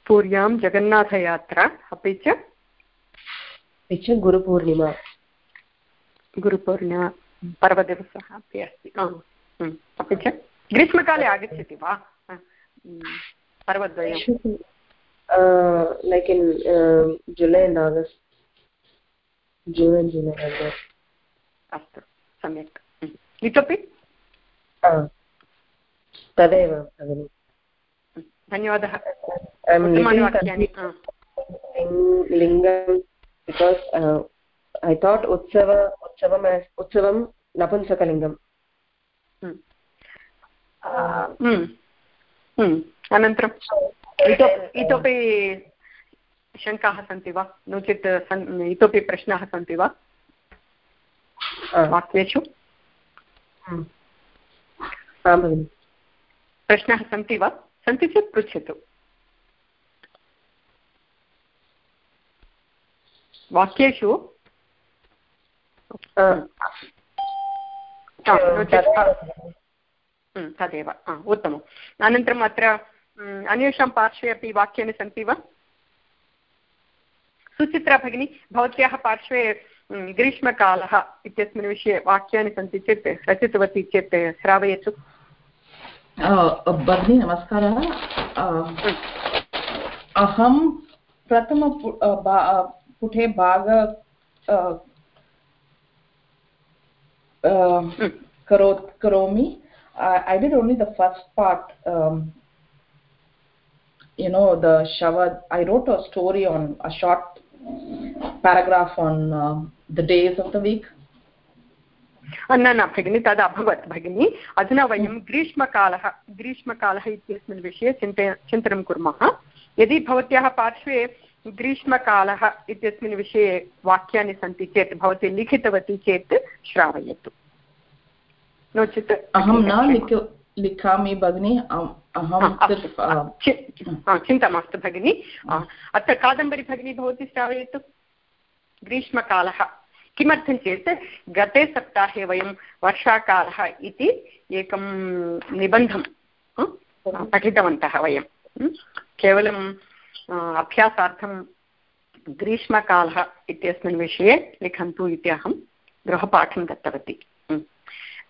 पुर्यां जगन्नाथयात्रा अपि च अपि च गुरुपूर्णिमा. गुरुपूर्णिमा पर्वदिवसः अपि अस्ति. अपि च। ग्रीष्मकाले आगच्छति वा? पर्वद्वयं like in July and August June July अस्तु सम्यक्। इतोपि? तदेव भगिनि। धन्यवादः। लिङ्गं बिकास् ऐ थाट् उत्सव उत्सवम् उत्सवं नपुंसकलिङ्गम्। अनन्तरम् इतोपि शङ्काः सन्ति वा नो चेत् इतोपि प्रश्नाः सन्ति वा वाक्येषु प्रश्नाः सन्ति वा सन्ति चेत् पृच्छतु वाक्येषु तदेव उत्तमम्। अनन्तरम् अत्र अन्येषां पार्श्वे अपि वाक्यानि सन्ति वा? सुचित्रा भगिनी भवत्याः पार्श्वे ग्रीष्मकालः इत्यस्मिन् विषये वाक्यानि सन्ति चेत् रचितवती चेत् श्रावयतु। भगिनी नमस्कारः। अहं प्रथम पुटे भाग karot karomi I, I did only the first part um, you know the shavad i wrote a story on a short paragraph on uh, the days of the week न न भगिनि तद् अभवत् भगिनि अधुना वयं ग्रीष्मकालः ग्रीष्मकालः इत्यस्मिन् विषये चिन्तय चिन्तनं कुर्मः यदि भवत्याः पार्श्वे ग्रीष्मकालः इत्यस्मिन् विषये वाक्यानि सन्ति चेत् भवती लिखितवती चेत् श्रावयतु। नो चेत् अहं न लिखामि भगिनि अहं चिन्ता मास्तु भगिनि। अत्र कादम्बरी भगिनी भवती श्रावयतु। ग्रीष्मकालः। किमर्थं चेत् गते सप्ताहे वयं वर्षाकालः इति एकं निबन्धं पठितवन्तः वयं। केवलम् अभ्यासार्थं ग्रीष्मकालः इत्यस्मिन् विषये लिखन्तु इति अहं गृहपाठं दत्तवती।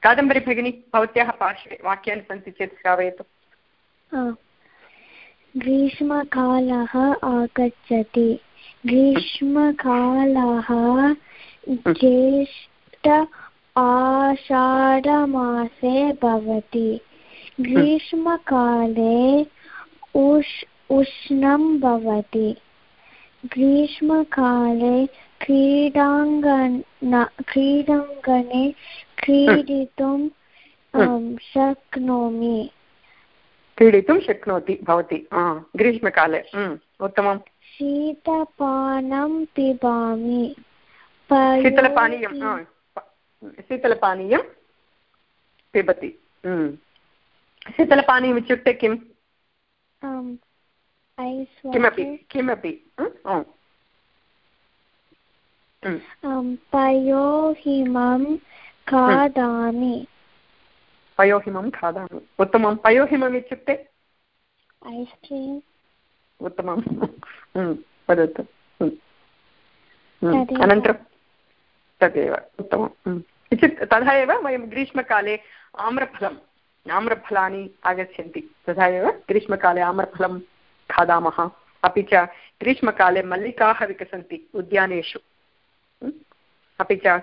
कादम्बरी भगिनी भवत्याः पार्श्वे वाक्यानि सन्ति चेत् श्रावयतु। ग्रीष्मकालः आगच्छति। ग्रीष्मकालः ज्येष्ठ आषाढमासे भवति। ग्रीष्मकाले उष् उष्णं भवति। ग्रीष्मकाले क्रीडाङ्गण क्रीडाङ्गणे क्रीडितुं शक्नोमि। क्रीडितुं शक्नोति भवती। ग्रीष्मकाले। उत्तमं शीतपानं पिबामि। शीतलपानीयं शीतलपानीयं पिबति। शीतलपानीयम् इत्युक्ते किम्? किमपि किमपि पयोहिमं खादामि पयोहिमं खादामि उत्तमं पयोहिमम् इत्युक्ते ऐस् क्रीम् उत्तमं वदतु अनन्तरं तदेव उत्तमम् इत्युक्ते तथा एव वयं ग्रीष्मकाले आम्रफलम् आम्रफलानि आगच्छन्ति तथा एव ग्रीष्मकाले आम्रफलं खादामः। अपि च ग्रीष्मकाले मल्लिकाः विकसन्ति उद्यानेषु। अपि च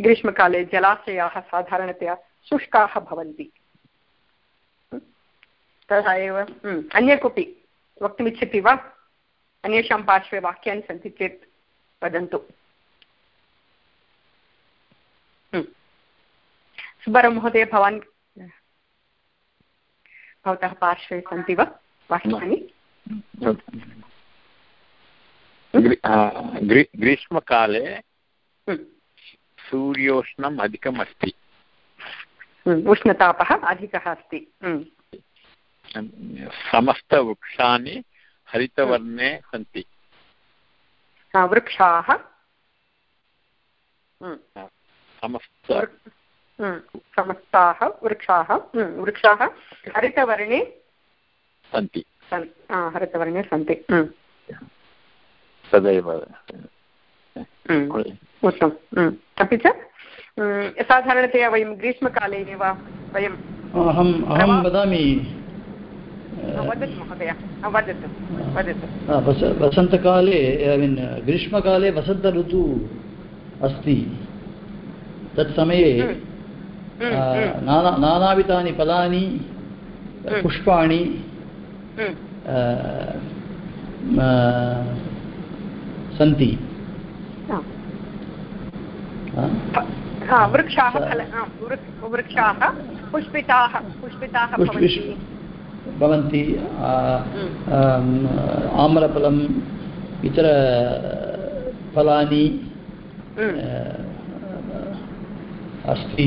ग्रीष्मकाले जलाशयाः साधारणतया शुष्काः भवन्ति। तथा एव अन्य कोऽपि वक्तुमिच्छति वा? अन्येषां पार्श्वे वाक्यानि सन्ति चेत् वदन्तु। सुब्बरं महोदय, भवान् भवतः पार्श्वे सन्ति वा? वाक्यानि ग्रीष्मकाले सूर्योष्णम् अधिकम् अस्ति उष्णतापः अधिकः अस्ति। समस्तवृक्षाणि हरितवर्णे सन्ति। वृक्षाः। समस्त समस्ताः वृक्षाः। वृक्षाः हरितवर्णे सन्ति। हरितवर्णे सन्ति। तदेव उत्तमम् अपि च साधारणतया वयं ग्रीष्मकाले एव वयं अहम् अहं वदामि। वसन्तकाले ऐ मीन् ग्रीष्मकाले वसन्त ऋतु अस्ति तत्समये नाना नानाविधानि फलानि पुष्पाणि सन्ति वृक्षाः वृक्षाः पुष्पिताः पुष्पिताः भवन्ति। आम्रफलम् इतरफलानि अस्ति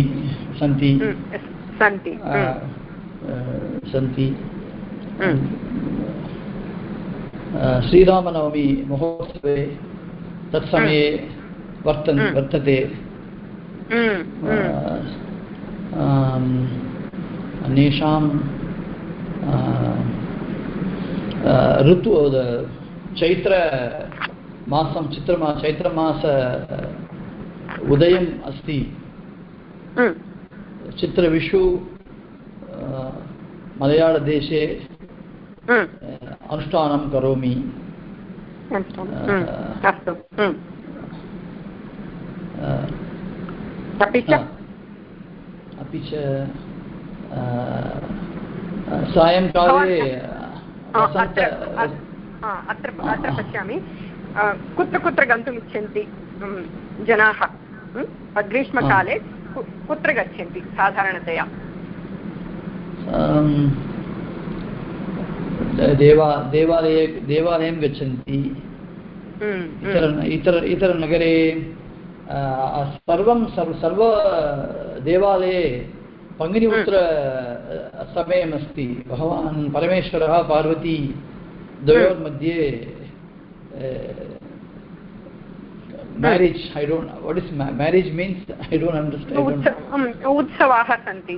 सन्ति सन्ति सन्ति श्रीरामनवमी महोत्सवे तत्समये वर्तन् वर्तते अन्येषां ऋतु चैत्रमासं चित्रमा चैत्रमास उदयम् अस्ति चित्रविषु मलयाळदेशे अनुष्ठानं करोमि। अपि च? अपि च सायङ्काले अत्र अत्र पश्यामि। कुत्र कुत्र गन्तुम् इच्छन्ति जनाः? ग्रीष्मकाले कुत्र गच्छन्ति साधारणतया? देवा देवालये देवालयं गच्छन्ति। उम्, इतर इतर इतरनगरे सर्वं सर्व सर्व देवालये पङ्गिनि समयमस्ति। भगवान् परमेश्वरः Parvati द्वयोर्मध्ये marriage I don't what is marriage means I don't understand उत्सवाः सन्ति।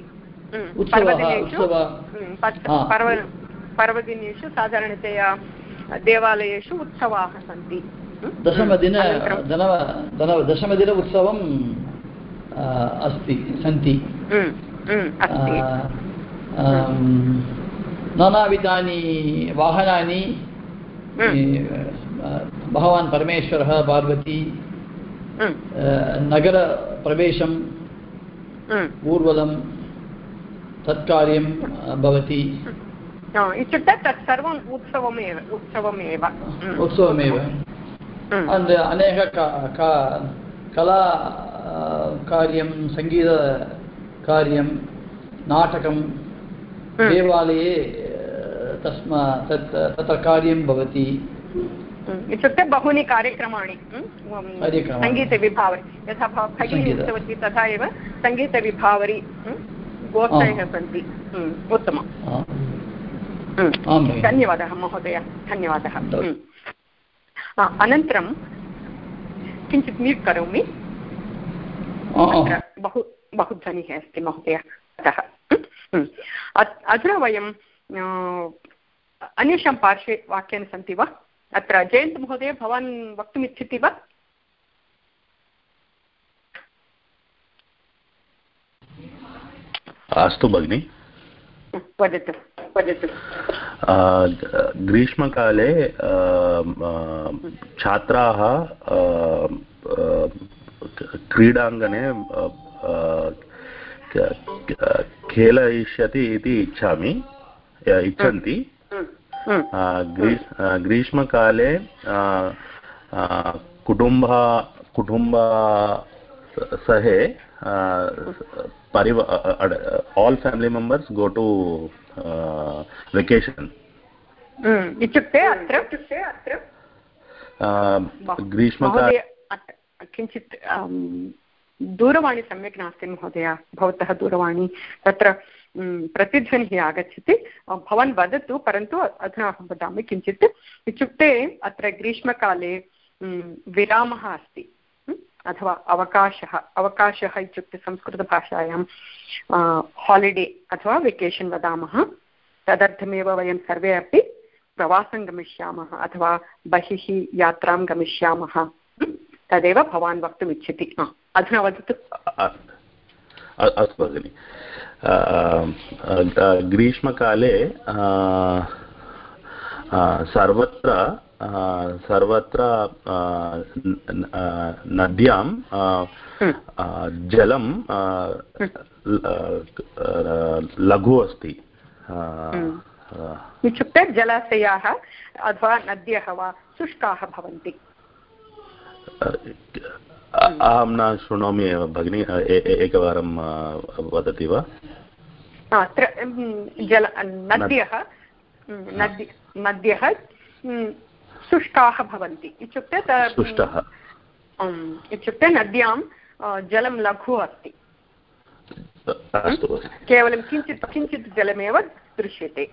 उत्सवः उत्सव। पर्वदिनेषु साधारणतया देवालयेषु उत्सवाः सन्ति। दशमदिन दन दन दशमदिन उत्सवं अ, अस्ति सन्ति। नानाविधानि वाहनानि भगवान् परमेश्वरः पार्वती उम्, अ, नगरप्रवेशम् उम्. इत्युक्ते तत् सर्वम् उत्सवमेव उत्सवमेव. उत्सवमेव? अनेक का- का- कला कार्यं सङ्गीतकार्यं नाटकं देवालये अ, तस्मा तत् तत्र कार्यं भवति। इत्युक्ते बहूनि कार्यक्रमाणि। सङ्गीतविभावरि यथा भगिनी उक्तवती तथा एव सङ्गीतविभावरि गोष्ठयः सन्ति उत्तमम्। धन्यवादः महोदय धन्यवादः। अनन्तरं किञ्चित् म्यूट् करोमि। बहु बहु ध्वनिः अस्ति महोदय अतः। अधुना वयं अन्येषां पार्श्वे वाक्यानि सन्ति वा? अत्र जयन्त महोदय भवान् वक्तुमिच्छति वा? अस्तु भगिनि। वदतु। वदतु ग्रीष्मकाले छात्राः क्रीडाङ्गणे खेलयिष्यति इति इच्छामि इच्छन्ति। आ, ग्रीष्मकाले कुटुम्ब कुटुम्ब सहे परिव all family members go to vacation इत्युक्ते अत्र इत्युक्ते अत्र ग्रीष्मकाले किञ्चित् दूरवाणी सम्यक् नास्ति महोदय भवतः दूरवाणी तत्र प्रतिध्वनिः आगच्छति भवान् वदतु परन्तु अधुना अहं वदामि किञ्चित् इत्युक्ते अत्र ग्रीष्मकाले विरामः अस्ति अथवा अवकाशः अवकाशः इत्युक्ते संस्कृतभाषायां हालिडे अथवा वेकेशन् वदामः, तदर्थमेव वयं सर्वे अपि प्रवासं गमिष्यामः अथवा बहिः यात्रां गमिष्यामः तदेव भवान् वक्तुम् इच्छति। अधुना वदतु। अस्तु भगिनि। ग्रीष्मकाले सर्वत्र सर्वत्र नद्यां हम्म, जलं लघु अस्ति। हम्म। इत्युक्ते जलाशयाः अथवा नद्यः वा शुष्काः भवन्ति। अहं न शृणोमि एव भगिनि एकवारं वदति वा? अत्र जल नद्यः उम्, नद्य शुष्काः भवन्ति। इत्युक्ते सुष्टः इत्युक्ते नद्यां जलं लघु अस्ति। केवलं किञ्चित् किञ्चित् जलमेव दृश्यते।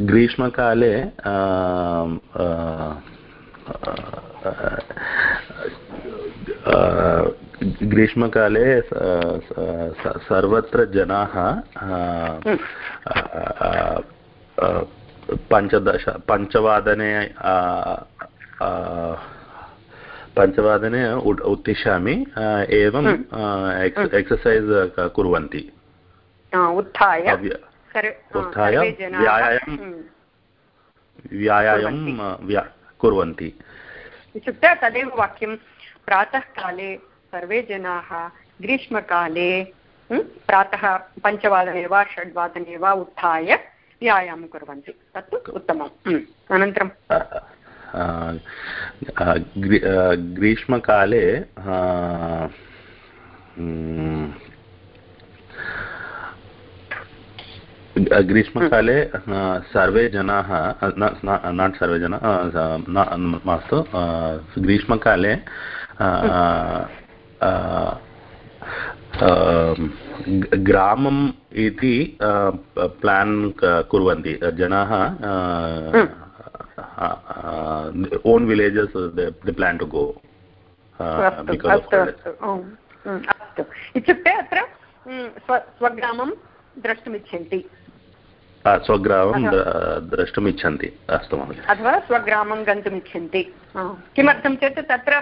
ग्रीष्मकाले ग्रीष्मकाले सर्वत्र जनाः अ, पञ्चदश पञ्चवादने पञ्चवादने उत्- उत्तिष्ठामि एवं एक्स् एक्ससैस् कुर्वन्ति। उत्थाय. उत्थाय व्यायामं कुर्वन्ति। व्या- कुर्वन्ति। इत्युक्ते तदेव वाक्यं प्रातःकाले सर्वे जनाः ग्रीष्मकाले प्रातः पञ्चवादने वा षड्वादने वा उत्थाय व्यायामं कुर्वन्ति। तत्तु उत्तमम्. अनन्तरं? ग्रीष्मकाले ग्रीष्मकाले सर्वे जनाः नाट् सर्वे जनाः मास्तु ग्रीष्मकाले ग्रामम् इति प्लान् कुर्वन्ति। जनाः on villages they plan to go. अस्तु इत्युक्ते अत्र स्वग्रामं द्रष्टुमिच्छन्ति। स्वग्रामं द्रष्टुमिच्छन्ति। अस्तु महोदय। अथवा स्वग्रामं गन्तुमिच्छन्ति। किमर्थं चेत् तत्र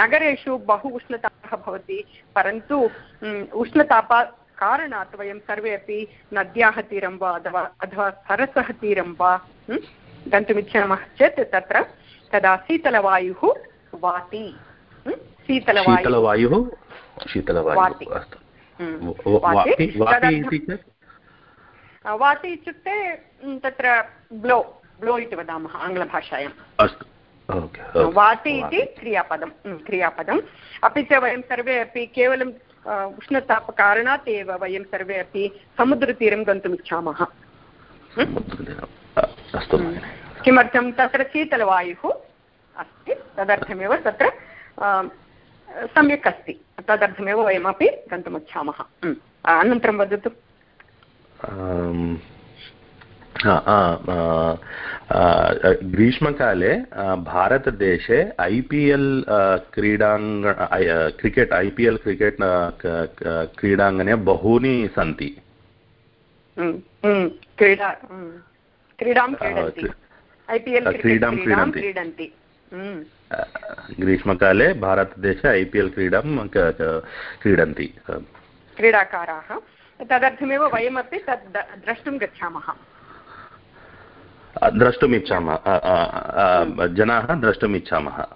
नगरेषु बहु उष्णतापः भवति परन्तु उष्णतापा कारणात् वयं सर्वे अपि नद्याः तीरं वा अथवा अथवा सरसः तीरं वा गन्तुमिच्छामः चेत् तत्र तदा शीतलवायुः वाति शीतलवायुः शीतलवायुः वाति। इत्युक्ते तत्र ब्लो ब्लो इति वदामः आङ्ग्लभाषायाम् अस्तु। वाति इति क्रियापदं क्रियापदम् अपि च वयं सर्वे अपि केवलं उष्णतापकारणात् एव वयं सर्वे अपि समुद्रतीरं गन्तुमिच्छामः किमर्थं तत्र शीतलवायुः अस्ति तदर्थमेव तत्र सम्यक् अस्ति तदर्थमेव वयमपि गन्तुमिच्छामः अनन्तरं वदतु ग्रीष्मकाले भारतदेशे I P L क्रीडाङ्ग cricket I P L cricket क्रीडाङ्गणे बहूनि सन्ति क्रीडा क्रीडां क्रीडन्ति क्रीडां क्रीडन्ति ग्रीष्मकाले भारतदेशे ऐ पि एल् क्रीडां क्रीडन्ति क्रीडाकाराः तदर्थमेव वयमपि तद् द्रष्टुं गच्छामः द्रष्टुम् इच्छामः जनाः द्रष्टुम् इच्छामः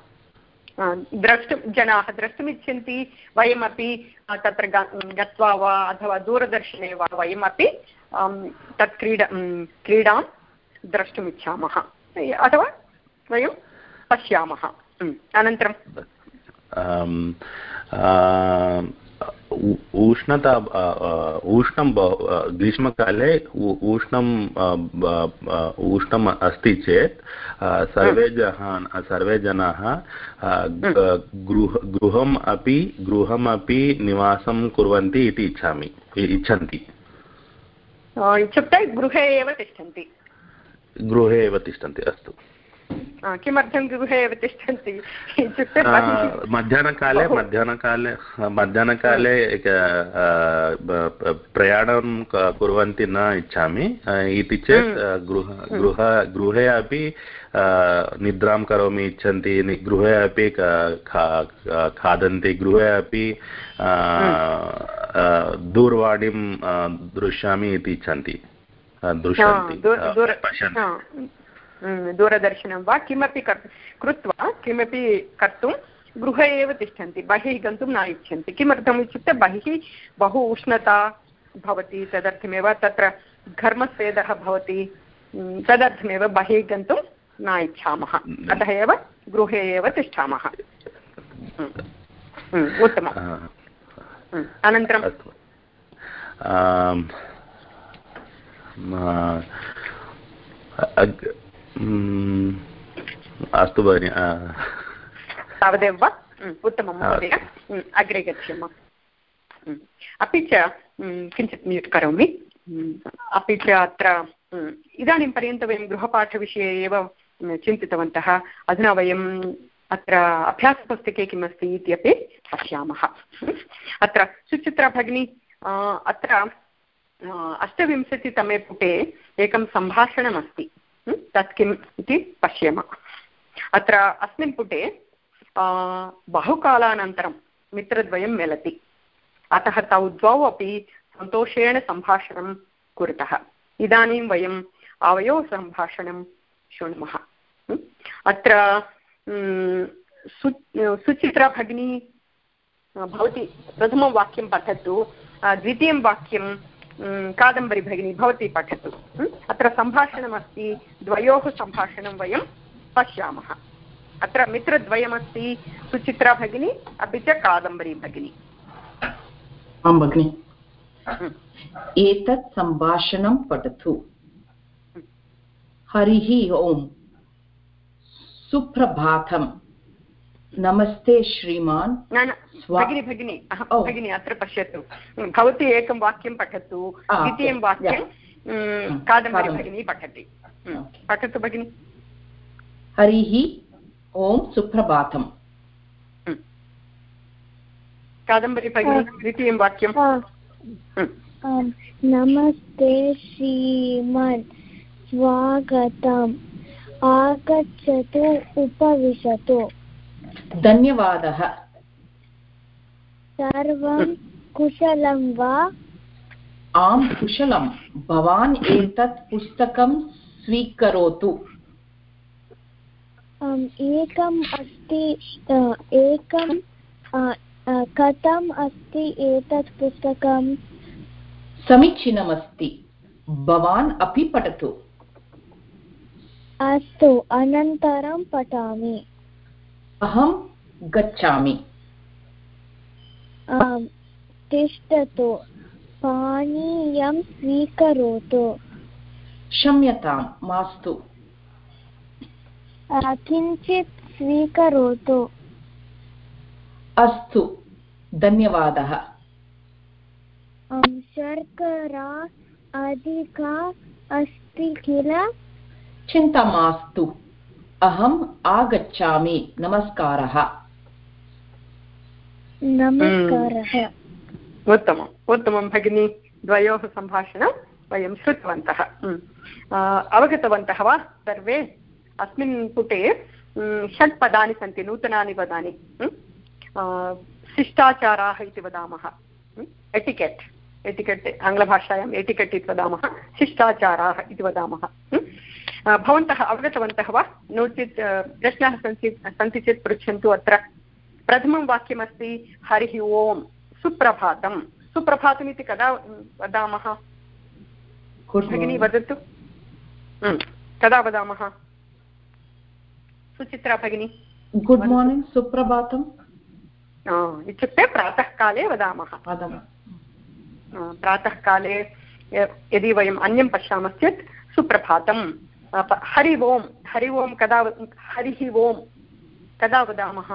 द्रष्टुं जनाः द्रष्टुमिच्छन्ति वयमपि तत्र गत्वा वा अथवा दूरदर्शने वा वयमपि तत् क्रीडा क्रीडां द्रष्टुमिच्छामः। अथवा वयं पश्यामः। अनन्तरं उष्णता उष्णं ग्रीष्मकाले उष्णं उष्णम् अस्ति चेत् सर्वे जनाः सर्वे जनाः गृह गृहम् अपि गृहम् अपि निवासं कुर्वन्ति इति इच्छामि इच्छन्ति। इत्युक्ते गृहे एव तिष्ठन्ति। गृहे एव तिष्ठन्ति अस्तु। किमर्थं गृहे एव तिष्ठन्ति? इत्युक्ते मध्याह्नकाले मध्याह्नकाले मध्याह्नकाले प्रयाणं कुर्वन्ति न इच्छामि इति चेत् गृह गृह गृहे अपि निद्रां करोमि इच्छन्ति गृहे अपि खादन्ति गृहे अपि दूरवाणीं दृश्यामि इति इच्छन्ति दृश्यन्ति पश्यन्ति। दूरदर्शनं वा किमपि कृत्वा किमपि कर्तुं गृहे एव तिष्ठन्ति बहिः गन्तुं न इच्छन्ति। किमर्थम् इत्युक्ते बहिः बहु उष्णता भवति तदर्थमेव तत्र घर्मस्वेदः भवति तदर्थमेव बहिः गन्तुं न इच्छामः। अतः एव गृहे एव तिष्ठामः। उत्तमम्। अनन्तरं अस्तु भगिनि तावदेव वा? उत्तमं महोदय। अग्रे गच्छामः। अपि च किञ्चित् म्यूट् करोमि। अपि च अत्र इदानीं पर्यन्तं वयं गृहपाठविषये एव चिन्तितवन्तः। अधुना वयम् अत्र अभ्यासपुस्तके किम् अस्ति इत्यपि पश्यामः। अत्र सुचित्रा भगिनी अत्र अष्टविंशतितमे पुटे एकं सम्भाषणमस्ति। तत् किम् इति पश्येम। अत्र अस्मिन् पुटे बहुकालानन्तरं मित्रद्वयं मिलति। अतः तौ द्वौ अपि सन्तोषेण सम्भाषणं कुरुतः। इदानीं वयम् आवयोः सम्भाषणं शृणुमः अत्र सु, सुचित्रा भगिनी, भवती प्रथमं वाक्यं पठतु द्वितीयं वाक्यं कादम्बरी भगिनी भवती पठतु। अत्र सम्भाषणमस्ति द्वयोः सम्भाषणं वयं पश्यामः। अत्र मित्रद्वयमस्ति सुचित्रा भगिनी अपि च कादम्बरी भगिनी। आं भगिनि। एतत् सम्भाषणं पठतु। हरिः ओम्। सुप्रभातम्। नमस्ते श्रीमान्। न न भगिनि भगिनि भगिनि अत्र पश्यतु। भवती एकं वाक्यं पठतु द्वितीयं वाक्यं कादम्बरी भगिनी पठति। पठतु भगिनि। हरिः ओम् सुप्रभातम्। कादम्बरी भगिनी द्वितीयं वाक्यं। नमस्ते श्रीमन्। स्वागतम्। आगच्छतु उपविशतु। धन्यवादः। सर्वं कुशलं वा? आं कुशलं। भवान् एतत् पुस्तकं स्वीकरोतु। एकम् अस्ति एकं कथम् अस्ति एतत् पुस्तकं समीचीनमस्ति। भवान् अपि पठतु। अस्तु अनन्तरं पठामि। अहं गच्छामि। तिष्ठतु। पानीयं स्वीकरोतु। क्षम्यतां मास्तु। किञ्चित् स्वीकरोतु। अस्तु धन्यवादः। शर्करा अधिका अस्ति किल? चिन्ता मास्तु। अहम् आगच्छामि। नमस्कारः। नमस्कारः। उत्तमम्। उत्तमं भगिनी। द्वयोः सम्भाषणं वयं श्रुतवन्तः। अवगतवन्तः वा सर्वे? अस्मिन् पुटे षट् पदानि सन्ति नूतनानि पदानि। शिष्टाचाराः इति वदामः। एटिकेट्। एटिकेट् आङ्ग्लभाषायाम् एटिकेट् इति वदामः। शिष्टाचाराः इति वदामः। भवन्तः अवगतवन्तः वा? नो चेत् प्रश्नाः सन्ति सन्ति चेत् पृच्छन्तु अत्र. प्रथमं वाक्यमस्ति हरिः ओम् सुप्रभातं सुप्रभातम्. इति कदा वदामः? भगिनी वदतु. कदा वदामः? सुचित्रा भगिनी. गुड् मार्निङ्ग् सुप्रभातम्. इत्युक्ते प्रातःकाले वदामः. प्रातःकाले यदि वयम् अन्यं पश्यामश्चेत् सुप्रभातं हरि ओम् हरि ओम् कदा हरिः ओम् कदा वदामः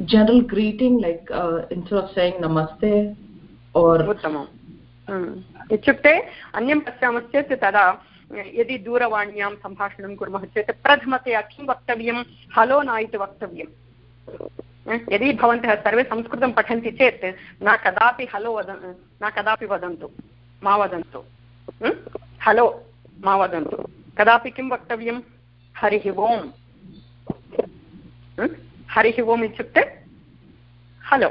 general greeting like uh, instead of saying namaste or उत्तमम्। इत्युक्ते अन्यं पश्यामश्चेत् तदा यदि दूरवाण्यां सम्भाषणं कुर्मः चेत् प्रथमतया किं वक्तव्यं? हलो न इति वक्तव्यं यदि भवन्तः सर्वे संस्कृतं पठन्ति चेत् न कदापि हलो वद न कदापि वदन्तु मा वदन्तु। हलो मा वदन्तु कदापि किं वक्तव्यं हरिः ओम् हरिः ओम् इत्युक्ते हलो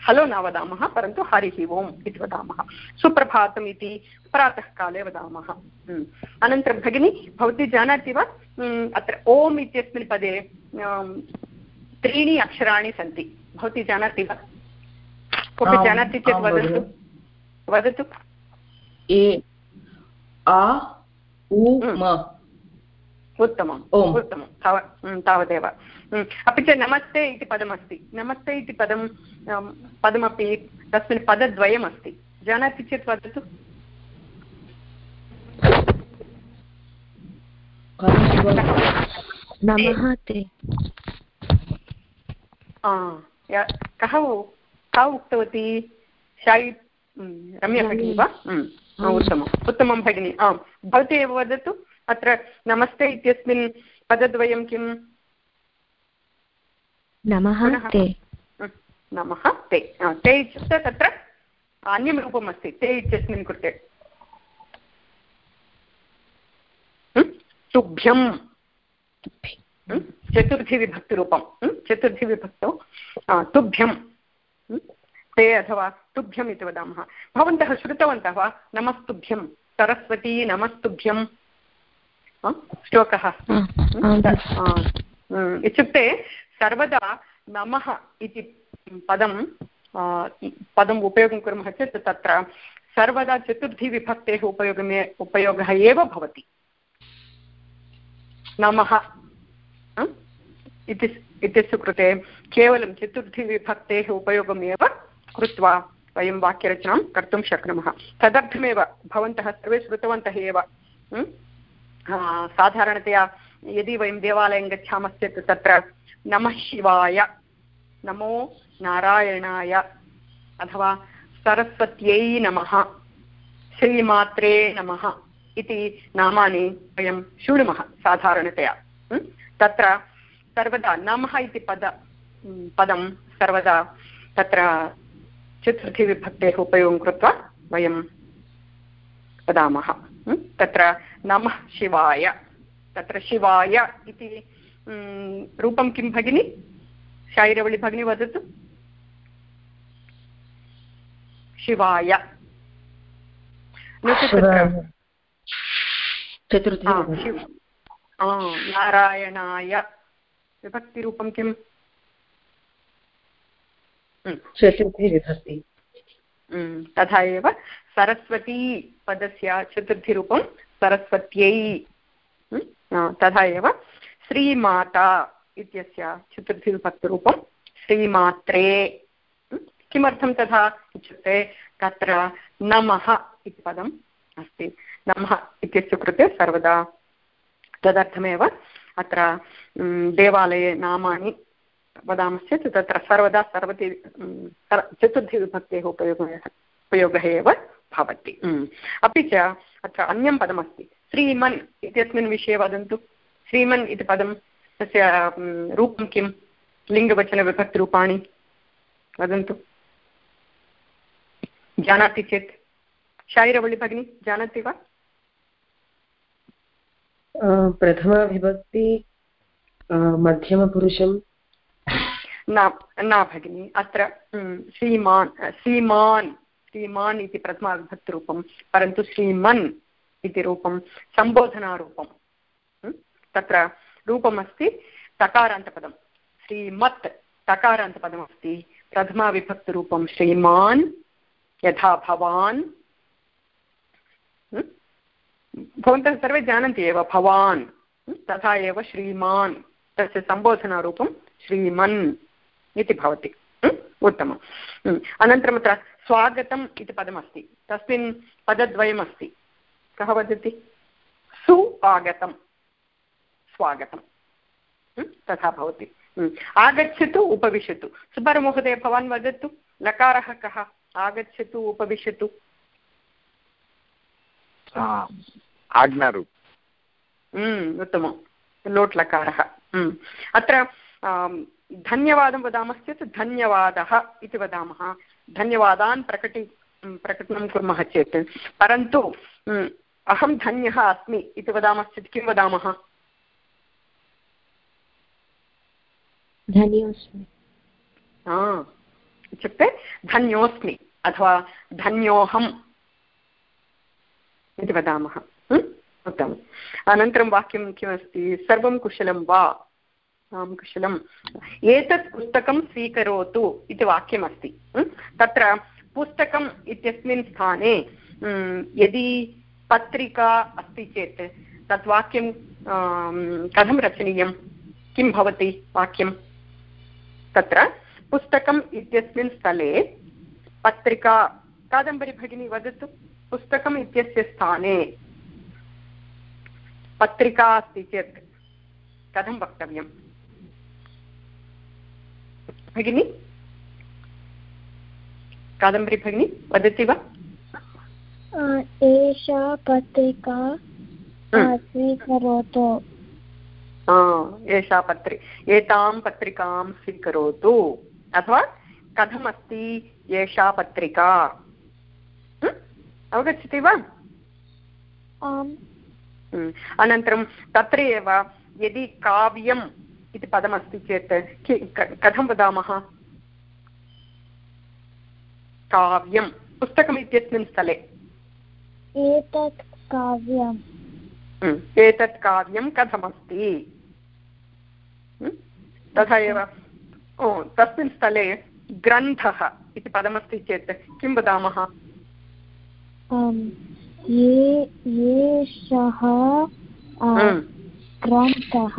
हलो न वदामः परन्तु हरिः ओम् इति वदामः सुप्रभातम् इति प्रातःकाले वदामः अनन्तरं भगिनी भवती जानाति वा अत्र ओम् इत्यस्मिन् पदे त्रीणि अक्षराणि सन्ति भवती जानाति वा कोऽपि जानाति चेत् वदतु वदतु ए आ उ म। उत्तमम् उत्तमं ताव तावदेव। अपि च नमस्ते इति पदमस्ति। नमस्ते इति पदं पदमपि तस्मिन् पदद्वयमस्ति। जानाति चेत् वदतु। नमः ते। कः का उक्तवती? शायि रम्या भगिनी वा? उत्तमम् उत्तमं भगिनि आम्। भवती एव वदतु अत्र नमस्ते इत्यस्मिन् पदद्वयं किम्? नमः ते। नमः ते। ते इत्युक्ते तत्र अन्यं रूपम् अस्ति ते इत्यस्मिन् कृते। तुभ्यं। चतुर्थीविभक्तिरूपं चतुर्थीविभक्तौ तुभ्यं। ते अथवा तुभ्यम् इति वदामः। भवन्तः श्रुतवन्तः वा? नमस्तुभ्यं। सरस्वती नमस्तुभ्यं श्लोकः। इत्युक्ते सर्वदा नमः इति पदं पदम् उपयोगं कुर्मः चेत् तत्र सर्वदा चतुर्थीविभक्तेः उपयोगमे उपयोगः एव भवति। नमः। इति इत्यस्य कृते केवलं चतुर्थीविभक्तेः उपयोगमेव कृत्वा वयं वाक्यरचनां कर्तुं शक्नुमः। तदर्थमेव भवन्तः सर्वे श्रुतवन्तः एव। साधारणतया यदि वयं देवालयं गच्छामश्चेत् तत्र नमः शिवाय, नमो नारायणाय अथवा सरस्वत्यै नमः, श्रीमात्रे नमः इति नामानि वयं शृणुमः साधारणतया। तत्र सर्वदा नमः इति पद पदं सर्वदा तत्र चतुर्थीविभक्तेः उपयोगं कृत्वा वयं वदामः तत्र नमः शिवाय तत्र शिवाय इति रूपं किं भगिनि? शायिरवळि भगिनी वदतु। शिवाय। नारायणाय। विभक्तिरूपं किम्? चतुर्थी विभक्ति तथा एव सरस्वती पदस्य चतुर्थीरूपं सरस्वत्यै तथा एव श्रीमाता इत्यस्य चतुर्थीविभक्तिरूपं श्रीमात्रे किमर्थं तथा इत्युक्ते तत्र नमः इति पदम् अस्ति। नमः इत्यस्य कृते सर्वदा तदर्थमेव अत्र देवालये नामानि वदामश्चेत् तत्र सर्वदा सर्वति चतुर्थीविभक्तेः उपयोगः उपयोगः एव भवति। अपि च अत्र अन्यं पदमस्ति, श्रीमन् इत्यस्मिन् विषये वदन्तु। श्रीमन् इति पदं, तस्य रूपं किं? लिङ्गवचनविभक्तिरूपाणि वदन्तु। जानाति चेत्। शायिरवळि भगिनी, जानाति वा? प्रथमाविभक्ति मध्यमपुरुषं न न भगिनि, अत्र श्रीमान् श्रीमान् श्रीमान् इति प्रथमाविभक्तिरूपं, परन्तु श्रीमन् इति रूपं, सम्बोधनारूपं तत्र रूपमस्ति तकारान्तपदं। श्रीमत् तकारान्तपदमस्ति प्रथमाविभक्तिरूपं श्रीमान्, यथा भवान् भवन्तः सर्वे जानन्ति एव भवान् तथा एव श्रीमान्। तस्य सम्बोधनारूपं श्रीमन् इति भवति। उत्तमम्। अनन्तरम् अत्र स्वागतम् इति पदमस्ति। तस्मिन् पदद्वयमस्ति। कः वदति? सु आगतं स्वागतं तथा भवति। आगच्छतु उपविशतु। सुब्बारमहोदय भवान् वदतु लकारः कः? आगच्छतु उपविशतु। आज्ञारूप। उत्तमं लोट् लकारः अत्र धन्यवादं वदामश्चेत् धन्यवादः इति वदामः। धन्यवादान् प्रकटि प्रकटनं कुर्मः चेत्। परन्तु अहं धन्यः अस्मि इति वदामश्चेत् किं वदामः? धन्योऽस्मि। इत्युक्ते धन्योऽस्मि अथवा धन्योऽहम् इति वदामः। उत्तमम्। अनन्तरं वाक्यं किमस्ति? सर्वं कुशलं वा? आं कुशलम् एतत् पुस्तकं स्वीकरोतु इति वाक्यमस्ति। तत्र पुस्तकम् इत्यस्मिन् स्थाने यदि पत्रिका अस्ति चेत् तत् वाक्यं कथं रचनीयं? किं भवति वाक्यं? तत्र पुस्तकम् इत्यस्मिन् स्थले पत्रिका, कादम्बरी भगिनी वदतु। पुस्तकम् इत्यस्य स्थाने पत्रिका अस्ति चेत् कथं वक्तव्यम्? भगिनि? कादम्बरी भगिनी वदति वा? एषा पत्रिका स्वीकरोतु एषा पत्रि एतां पत्रिकां स्वीकरोतु। अथवा कथमस्ति एषा पत्रिका? अवगच्छति वा? अनन्तरं तत्र एव यदि काव्यम् इति पदमस्ति चेत् कथं वदामः? काव्यं पुस्तकम् इत्यस्मिन् स्थले। एतत् काव्यम्। एतत् काव्यं कथमस्ति? तथा एव। ओ तस्मिन् स्थले ग्रन्थः इति पदमस्ति चेत् किं वदामः? एषः ग्रन्थः।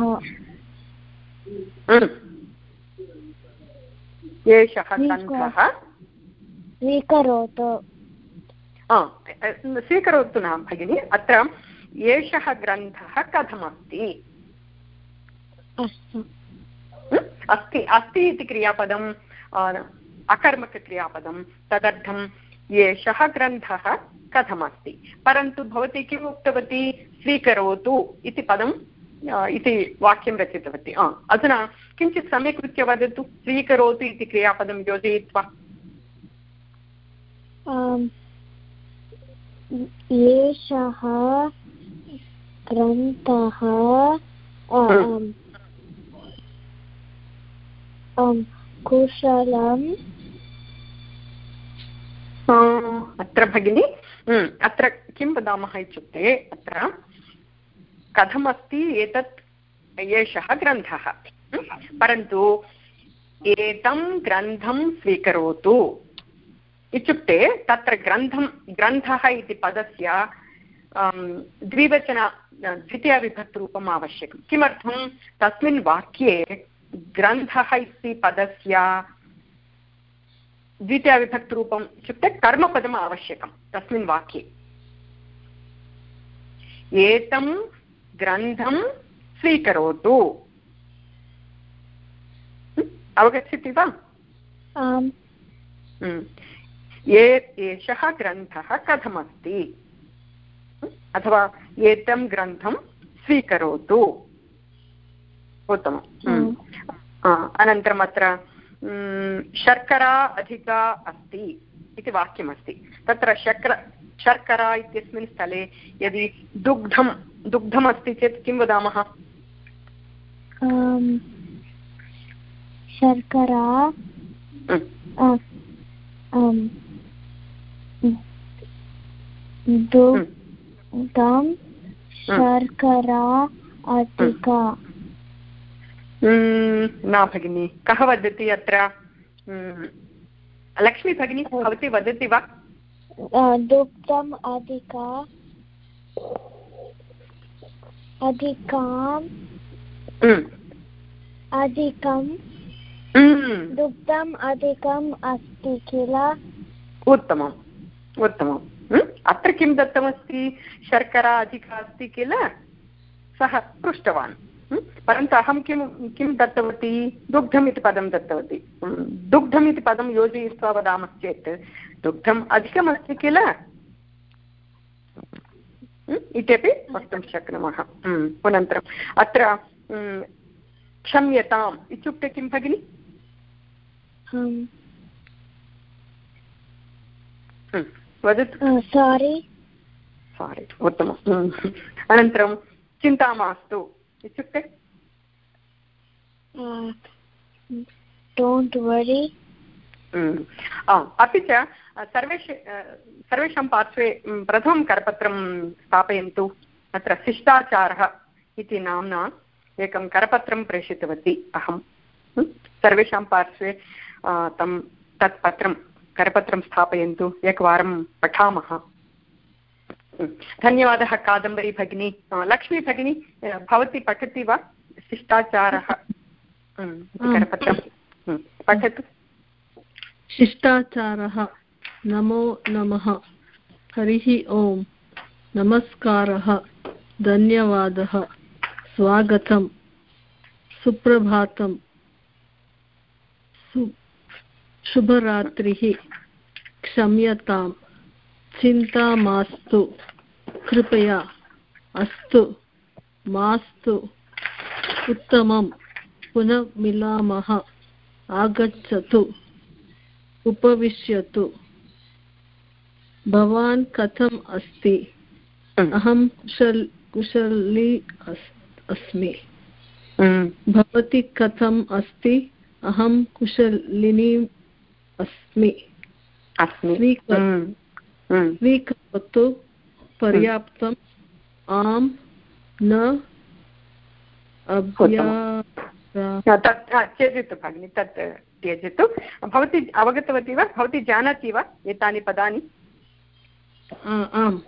एषः ग्रन्थः स्वीकरोतु। स्वीकरोतु न भगिनि। अत्र एषः ग्रन्थः कथमस्ति? अस्ति। अस्ति इति क्रियापदम् अकर्मकक्रियापदं। तदर्थं एषः ग्रन्थः कथमस्ति? परन्तु भवती किम् उक्तवती? स्वीकरोतु इति पदं इति वाक्यं रचितवती। अधुना किञ्चित् सम्यक् वदतु स्वीकरोतु इति क्रियापदं योजयित्वा। एषः ग्रन्थः कुशलम्। अत्र भगिनि अत्र किं वदामः इत्युक्ते अत्र कथमस्ति एतत् एषः ग्रन्थः। परन्तु एतं ग्रन्थं स्वीकरोतु। इत्युक्ते तत्र ग्रन्थं, ग्रन्थः इति पदस्य द्विवचन द्वितीयविभक्तिरूपम् आवश्यकं। किमर्थं? तस्मिन् वाक्ये ग्रन्थः इति पदस्य द्वितीयविभक्तिरूपम् इत्युक्ते कर्मपदम् आवश्यकं तस्मिन् वाक्ये। एतं ग्रन्थं स्वीकरोतु। अवगच्छति वा? एषः ग्रन्थः कथमस्ति? अथवा एतं ग्रन्थं स्वीकरोतु। उत्तमम्। अनन्तरम् अत्र शर्करा अधिका अस्ति इति वाक्यमस्ति। तत्र शर्कर शर्करा इत्यस्मिन् स्थले यदि दुग्धं दुग्धमस्ति चेत् किं वदामः? शर्करा दुग्धं शर्करा अधिका न भगिनि कः वदति अत्र? लक्ष्मी भगिनी भवती वदति वा? दुग्धम् अधिका अधिकाम् अधिकं दुग्धम् अधिकम् अस्ति किल? उत्तमम् उत्तमम्। अत्र किं दत्तमस्ति? शर्करा अधिका अस्ति किल? सः पृष्टवान्। परन्तु अहं किं किं दत्तवती? दुग्धम् इति पदं दत्तवती। दुग्धम् इति पदं योजयित्वा वदामश्चेत् दुग्धम् अधिकमस्ति किल? इत्यपि वक्तुं शक्नुमः। अनन्तरम् अत्र क्षम्यताम् इत्युक्ते किं भगिनि? वदतु। सारि सारि उत्तमम्। अनन्तरं चिन्ता मास्तु। इत्युक्ते डोण्ट् वरि अपि च सर्वेष सर्वेषां पार्श्वे प्रथमं करपत्रं स्थापयन्तु। अत्र शिष्टाचारः इति नाम्ना एकं करपत्रं प्रेषितवती अहं सर्वेषां पार्श्वे तं तत् पत्रं करपत्रं स्थापयन्तु। एकवारं पठामः। धन्यवादः कादम्बरी भगिनी। लक्ष्मी भगिनी भवती पठति वा? शिष्टाचारः। करपत्रं पठतु। शिष्टाचारः। नमो नमः। हरिः ओम्। नमस्कारः। धन्यवादः। स्वागतं सुप्रभातं सु शुभरात्रिः। क्षम्यताम्। चिन्ता मास्तु। कृपया अस्तु। मास्तु। उत्तमं पुनः मिलामः आगच्छतु। उपविश्यतु। भवान् कथम् अस्ति? अहं कुशल कुशली अस्मि। भवती कथम् अस्ति? अहं कुशलिनी अस्मि। स्वीकरोतु पर्याप्तम् आम् न तत् त्यजतु भगिनि तत् त्यजतु भवती अवगतवती वा? भवती जानाति वा? एतानि पदानि? आम्।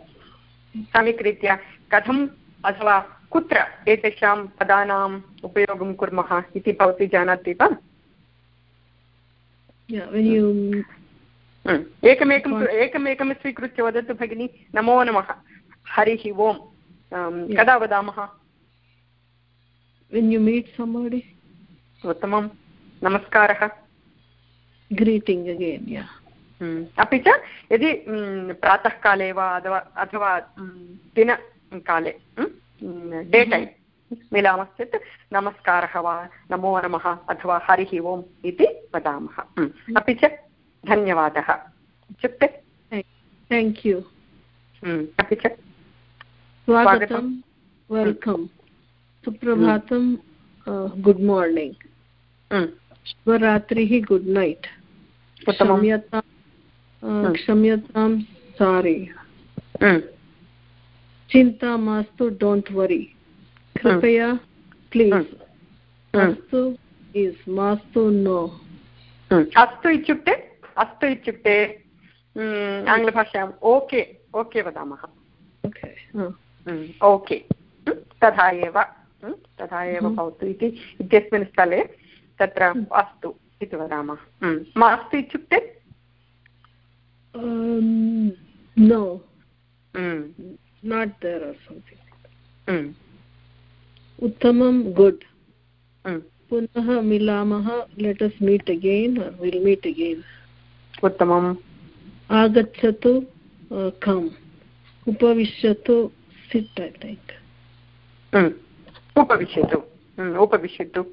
सम्यक् रीत्या कथम् अथवा कुत्र एतेषां पदानाम् उपयोगं कुर्मः इति भवती जानाति वा? एकमेकम् एकमेकं स्वीकृत्य वदतु भगिनि नमो नमः। हरिः ओम्। कदा वदामः? When you meet somebody. उत्तमं नमस्कारः। Greeting again yeah. अपि च यदि प्रातःकाले वा अथवा अथवा दिनकाले डे टैम् मिलामश्चेत् नमस्कारः वा नमो नमः अथवा हरिः ओम् इति वदामः। अपि च धन्यवादः। इत्युक्ते थेङ्क् यू अपि च स्वागतं वेल्कम् सुप्रभातं गुड् मार्निङ्ग् शुभरात्रिः गुड् नैट् क्षम्यतां क्षम्यतां सारी चिन्ता मास्तु डोण्ट् वरि कृपया प्लीस् अस्तु इस् मास्तु नो अस्तु इत्युक्ते अस्तु इत्युक्ते आङ्ग्लभाषायाम् ओके ओके वदामः ओके तथा एव तथा एव भवतु इति इत्यस्मिन् स्थले तत्र अस्तु इति वदामः मास्तु इत्युक्ते उत्तमं गुड् पुनः मिलामः let us meet again will meet again उत्तमम्। आगच्छतु कम्। उपविशतु सिट् ऐ थिङ्क् उपविशतु। उपविशतु।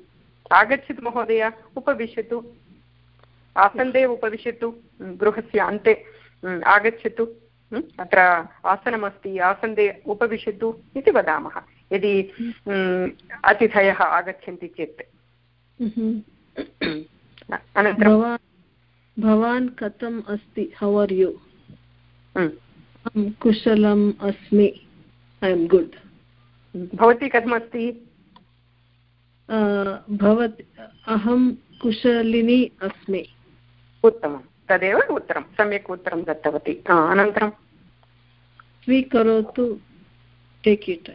आगच्छतु महोदय उपविशतु। आसन्दे उपविशतु। गृहस्य अन्ते आगच्छतु। अत्र आसनमस्ति आसन्दे उपविशतु इति वदामः। यदि अतिथयः आगच्छन्ति चेत्। अनन्तरं भवान् कथम् अस्ति? हौ आर् यु अहं कुशलम् अस्मि। ऐ एम् गुड् भवती कथमस्ति? भवत् अहं कुशलिनी अस्मि। उत्तमं। तदेव उत्तरं। सम्यक् उत्तरं दत्तवती। अनन्तरं? स्वीकरोतु। टेक् इट्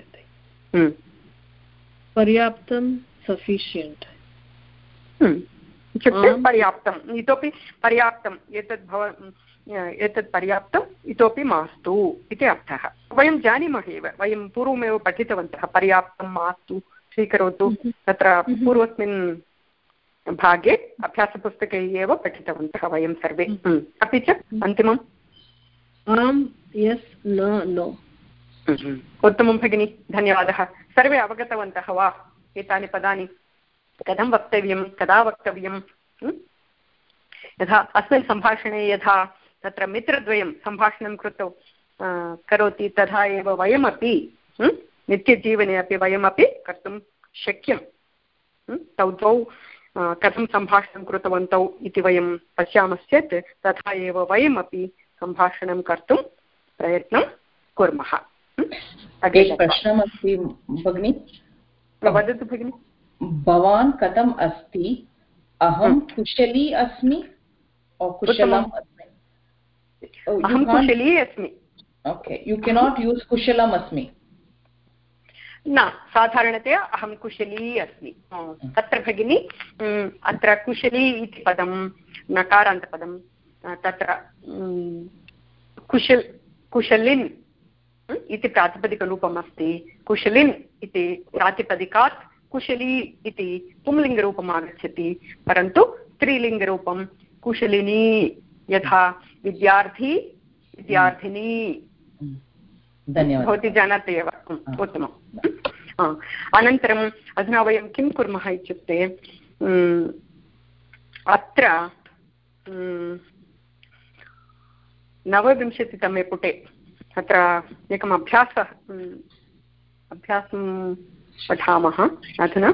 पर्याप्तं सफिशियण्ट् इत्युक्ते पर्याप्तम्। इतोपि पर्याप्तम्। एतद् भव एतत् पर्याप्तम् इतोपि मास्तु इति अर्थः। वयं जानीमः एव। वयं पूर्वमेव पठितवन्तः पर्याप्तं मास्तु स्वीकरोतु। तत्र पूर्वस्मिन् भागे अभ्यासपुस्तके एव पठितवन्तः वयं सर्वे। अपि च अन्तिमम्? आम् यस् न नो। उत्तमं भगिनि। धन्यवादः। सर्वे अवगतवन्तः वा? एतानि पदानि? कथं वक्तव्यं कदा वक्तव्यं यथा अस्मिन् सम्भाषणे यथा तत्र मित्रद्वयं सम्भाषणं कृतौ करोति तथा एव वयमपि नित्यजीवने अपि वयमपि कर्तुं शक्यं तौ द्वौ कथं सम्भाषणं कृतवन्तौ इति वयं पश्यामश्चेत् तथा एव वयमपि सम्भाषणं कर्तुं प्रयत्नं कुर्मः प्रश्नमस्ति भगिनि। वदतु भगिनि। भवान् कथम् अस्ति? अहं कुशली अस्मि? कुशलम् अहं कुशली अस्मि। ओके यु केनाट् यूस् कुशलम् अस्मि। न साधारणतया अहं कुशली अस्मि। तत्र भगिनि अत्र कुशली इति पदं नकारान्तपदं तत्र कुशल् कुशलिन् इति प्रातिपदिकरूपम् अस्ति कुशलिन् इति प्रातिपदिकात् कुशली इति पुंलिङ्गरूपम् आगच्छति परन्तु स्त्रीलिङ्गरूपं कुशलिनी यथा विद्यार्थी विद्यार्थिनी भवती जानाति एव। उत्तमम्। अनन्तरम् अधुना वयं किं कुर्मः इत्युक्ते अत्र नवविंशतितमे पुटे अत्र एकम् अभ्यासः अभ्यासं पठामः अधुना।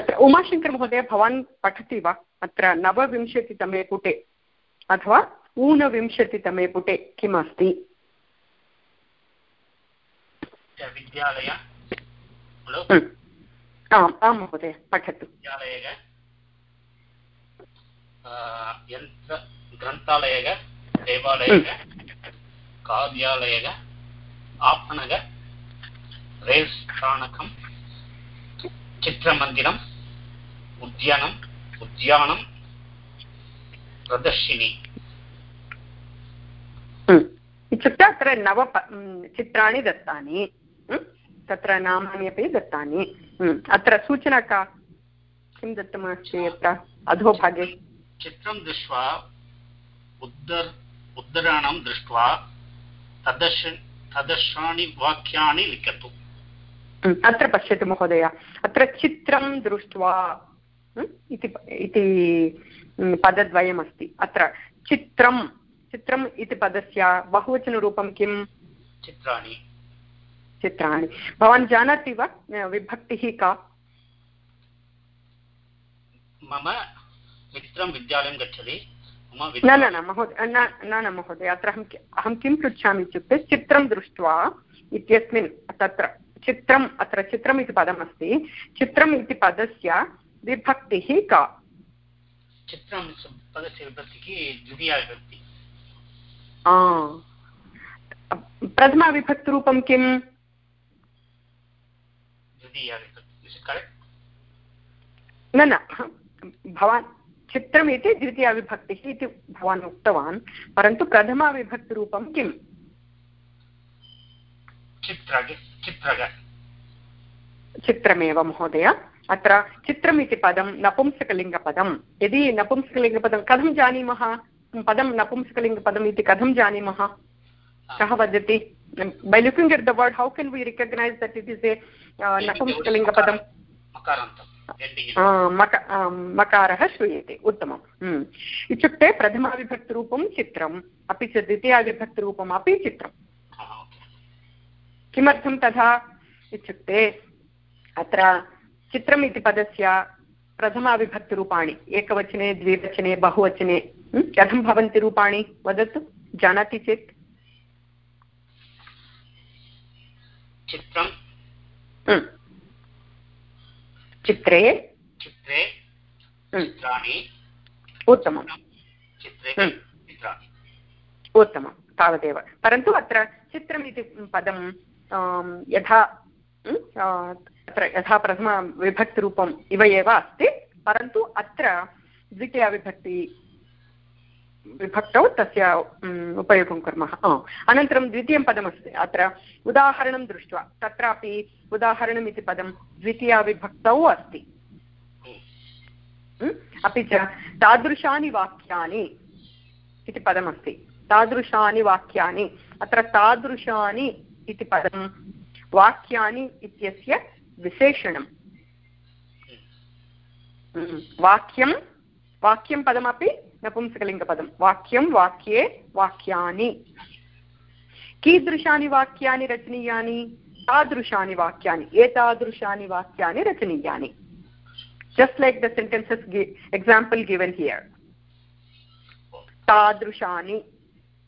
अत्र उमाशङ्करमहोदय भवान् पठति वा? अत्र नवविंशतितमे पुटे अथवा ऊनविंशतितमे पुटे किम् अस्ति आम् आं महोदय पठतु। ग्रन्थालयः देवालयः कार्यालयः आपणः। रेल् स्थानकं चित्रमन्दिरम् उद्यानम् उद्यानं प्रदर्शिनी। इत्युक्ते अत्र नव चित्राणि दत्तानि। तत्र नामानि अपि दत्तानि। अत्र सूचना का? किं दत्तमस्ति अत्र? अधोभागे चित्रं दृष्ट्वा उद्धर् उद्धराणं दृष्ट्वा तदर्श तदर्शानि वाक्यानि लिखतु। अत्र पश्यतु महोदय। अत्र चित्रं दृष्ट्वा इति पदद्वयमस्ति। अत्र चित्रं चित्रम् इति पदस्य बहुवचनरूपं किं? चित्राणि। चित्राणि। भवान् जानाति वा विभक्तिः का? मम मित्रं विद्यालयं गच्छति। न न न महोदय न न महोदय अत्र अहं अहं किं पृच्छामि इत्युक्ते चित्रं दृष्ट्वा इत्यस्मिन् तत्र। चित्रम् अत्र चित्रम् इति पदमस्ति। चित्रम् इति पदस्य विभक्तिः का। चित्रं पदस्य विभक्तिः द्वितीया विभक्ति प्रथमाविभक्तिरूपं किम्? न न भवान् चित्रमिति द्वितीयाविभक्तिः इति भवान् उक्तवान् परन्तु प्रथमाविभक्तिरूपं किम्? चित्रमेव महोदय। अत्र चित्रम् इति पदं नपुंसकलिङ्गपदं यदि नपुंसकलिङ्गपदं कथं जानीमः? पदं नपुंसकलिङ्गपदम् इति कथं जानीमः? कः वदति? By looking at the word how can we recognise that it is a नपुंसकलिङ्गपदं मकारः श्रूयते उत्तमम्। इत्युक्ते प्रथमाविभक्तिरूपं चित्रम् अपि च द्वितीयाविभक्तिरूपम् अपि चित्रम्। किमर्थं तथा इत्युक्ते अत्र चित्रम् इति पदस्य प्रथमाविभक्तिरूपाणि एकवचने द्विवचने बहुवचने कथं भवन्ति रूपाणि वदतु? जानाति चेत्? चित्रं? चित्रे। चित्रे चित्राणि। उत्तमं चित्रे। उत्तमं। तावदेव। परन्तु अत्र चित्रम् इति पदं यथा यथा प्रथमविभक्तिरूपम् इव एव अस्ति, परन्तु अत्र द्वितीयाविभक्ति विभक्तौ तस्य उपयोगं कुर्मः। अनन्तरं द्वितीयं पदमस्ति, अत्र उदाहरणं दृष्ट्वा, तत्रापि उदाहरणम् इति पदं द्वितीयाविभक्तौ अस्ति। अपि च तादृशानि वाक्यानि इति पदमस्ति। तादृशानि वाक्यानि, अत्र तादृशानि इति पदं वाक्यानि इत्यस्य विशेषणं वाक्यं वाक्यं पदमपि नपुंसकलिङ्गपदं। वाक्यं वाक्ये वाक्यानि। कीदृशानि वाक्यानि रचनीयानि? तादृशानि वाक्यानि। एतादृशानि वाक्यानि रचनीयानि। Just like the sentences example given here तादृशानि।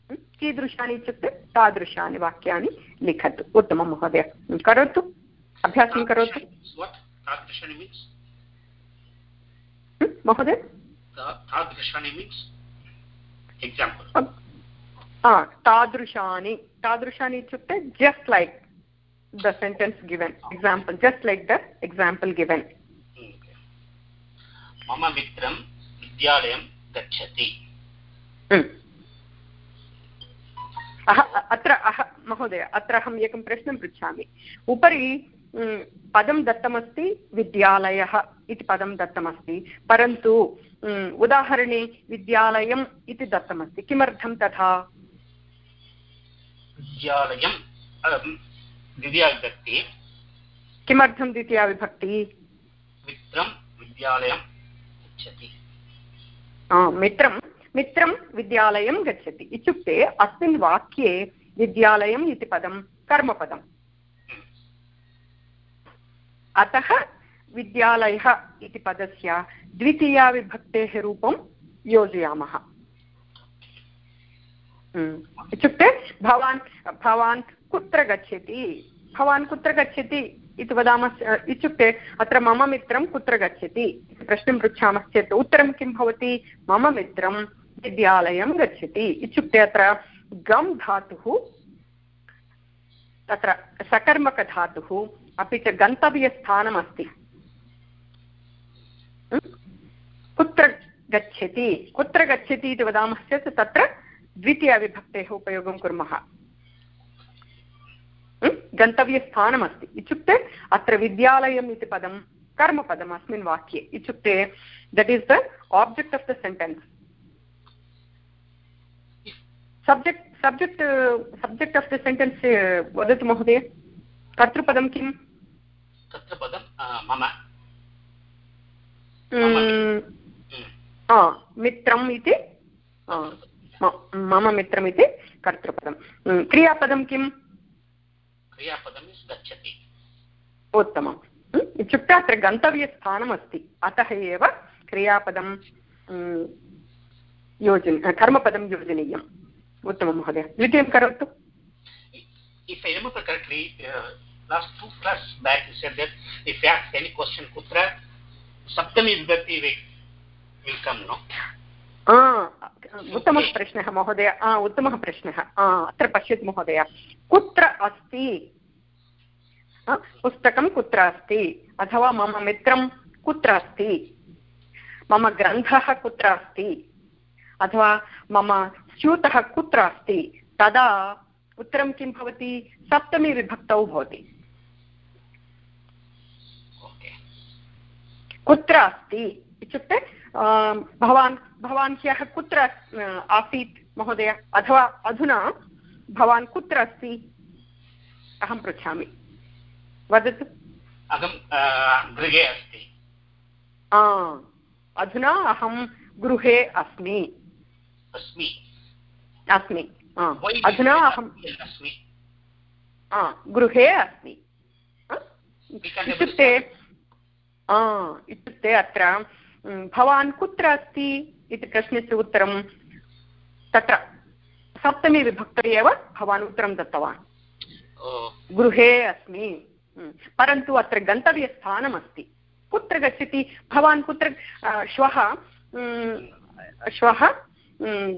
कीदृशानि इत्युक्ते तादृशानि वाक्यानि लिखतु उत्तमं महोदय करोतु? अभ्यासं करोतु? महोदय? तादृशानि तादृशानि। इत्युक्ते just like the sentence given example just like the example given मम मित्रं विद्यालयं गच्छति। अत्र अह महोदय अत्र अहम् एकं प्रश्नं पृच्छामि. उपरि पदं दत्तमस्ति विद्यालयः इति पदं दत्तमस्ति परन्तु उदाहरणे विद्यालयम् इति दत्तमस्ति. किमर्थं तथा? विद्यालयं द्वितीयाविभक्ति. किमर्थं द्वितीयाविभक्ति? मित्रं विद्यालयं मित्रं मित्रं विद्यालयं गच्छति। इत्युक्ते अस्मिन् वाक्ये विद्यालयम् इति पदं, कर्मपदम्। अतः विद्यालयः इति पदस्य द्वितीयाविभक्तेः रूपं योजयामः। इत्युक्ते भवान् भवान् कुत्र गच्छति? भवान् कुत्र गच्छति इति वदामः इत्युक्ते अत्र मम मित्रं कुत्र गच्छति इति प्रश्नं पृच्छामश्चेत् उत्तरं किं भवति? मम मित्रं विद्यालयं गच्छति। इत्युक्ते अत्र गम् धातुः, तत्र सकर्मकधातुः, अपि च गन्तव्यस्थानमस्ति कुत्र गच्छति? कुत्र गच्छति इति वदामश्चेत् तत्र द्वितीयविभक्तेः उपयोगं कुर्मः। गन्तव्यस्थानमस्ति इत्युक्ते अत्र विद्यालयम् इति पदं, कर्मपदम् अस्मिन् वाक्ये। इत्युक्ते that is the object of the sentence subject subject subject of the sentence वदतु महोदय। कर्तृपदं किम्? कर्तृपदं मम। मित्रम्। इति? मम मित्रमिति कर्तृपदं। क्रियापदं किम्? क्रियापदं गच्छति। उत्तमम्। इत्युक्ते अत्र गन्तव्यस्थानमस्ति। अतः एव क्रियापदं योजन कर्मपदं योजनीयम्। उत्तमं महोदय द्वितीयं करोतु If I remember correctly, uh, last two class back you said that if you ask any question, kutra, saptami vibhakti will come, no? उत्तमः प्रश्नः महोदय उत्तमः प्रश्नः अत्र पश्यतु महोदय कुत्र अस्ति पुस्तकं कुत्र अस्ति अथवा मम मित्रं कुत्र अस्ति मम ग्रन्थः कुत्र अस्ति अथवा मम स्यूतः कुत्र अस्ति? तदा उत्तरं किं भवति? सप्तमी विभक्तौ भवति। कुत्र अस्ति इत्युक्ते भवान् भवान् ह्यः कुत्र आसीत् महोदय? अथवा अधुना भवान् कुत्र अस्ति? अहं पृच्छामि। वदतु। अहं गृहे अस्ति। अधुना अहं गृहे अस्मि। अस्मि। अस्मि। अधुना अहं गृहे अस्मि। इत्युक्ते इत्युक्ते अत्र भवान् कुत्र अस्ति इति प्रश्नस्य उत्तरं तत्र। सप्तमी विभक्ते एव भवान् उत्तरं दत्तवान्। गृहे अस्मि। परन्तु अत्र गन्तव्यस्थानमस्ति। कुत्र गच्छति? भवान् कुत्र श्वः श्वः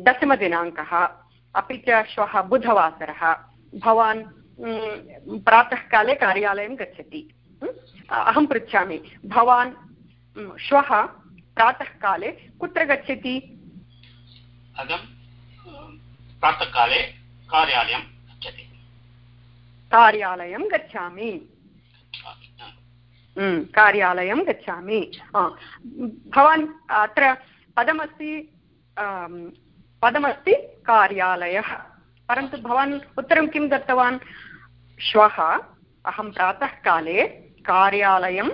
दशमदिनाङ्कः। अपि च श्वः बुधवासरः भवान् प्रातःकाले कार्यालयं गच्छति। अहं पृच्छामि भवान् श्वः प्रातःकाले कुत्र गच्छति? प्रातःकाले कार्यालयं गच्छति। कार्यालयं गच्छामि। कार्यालयं गच्छामि। भवान् अत्र पदमस्ति पदमस्ति कार्यालयः। परन्तु भवान् उत्तरं किं दत्तवान्? श्वः, अहं प्रातःकाले कार्यालयं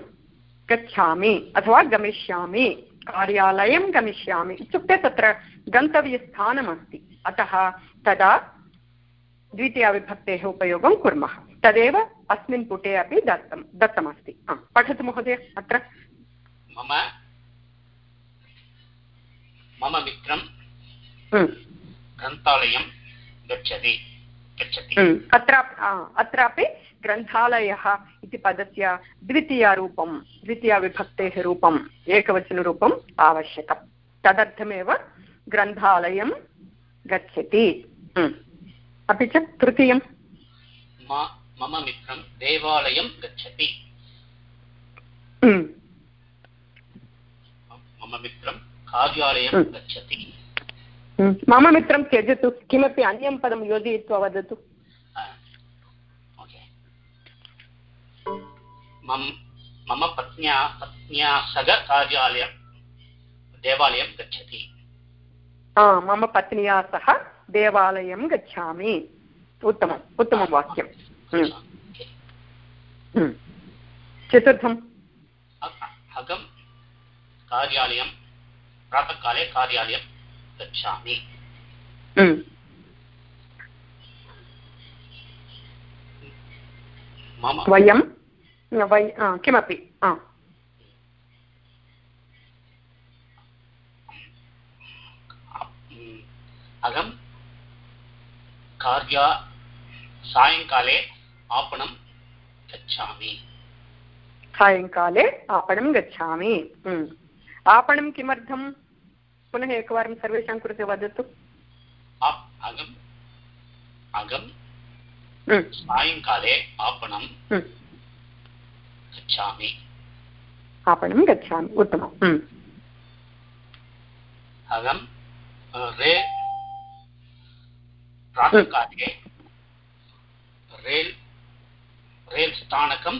गच्छामि अथवा गमिष्यामि। कार्यालयं गमिष्यामि इत्युक्ते तत्र गन्तव्यस्थानमस्ति। अतः तदा द्वितीयाविभक्तेः उपयोगं कुर्मः। तदेव अस्मिन् पुटे अपि दत्तं दत्तमस्ति। पठतु महोदय, अत्र। मम मम मित्रं ग्रन्थालयं गच्छति गच्छति अत्र अत्रापि ग्रन्थालयः इति पदस्य द्वितीयरूपं द्वितीयविभक्तेः रूपम् एकवचनरूपम् आवश्यकं तदर्थमेव ग्रन्थालयं गच्छति। अपि च तृतीयं मम मित्रं देवालयं गच्छति। मम मित्रं कार्यालयं गच्छति। मम मित्रं त्यजतु किमपि अन्यं पदं योजयित्वा वदतु। मम पत्न्या पत्न्या सह कार्यालयं देवालयं गच्छति। मम पत्न्या सह देवालयं गच्छामि। उत्तमम् उत्तमं वाक्यं चतुर्थम्। अहं कार्यालयं प्रातःकाले कार्यालयं। गच्छामि वयं वै किमपि अहं कार्या सायङ्काले आपणं गच्छामि सायङ्काले आपणं गच्छामि आपणं किमर्थं पुनः एकवारं सर्वेषां कृते वदतु। अगम् अगं सायङ्काले आपणं गच्छामि। आपणं गच्छामि उत्तमम्। अहं रे प्रातःकाले रेल् रेल् स्थानकं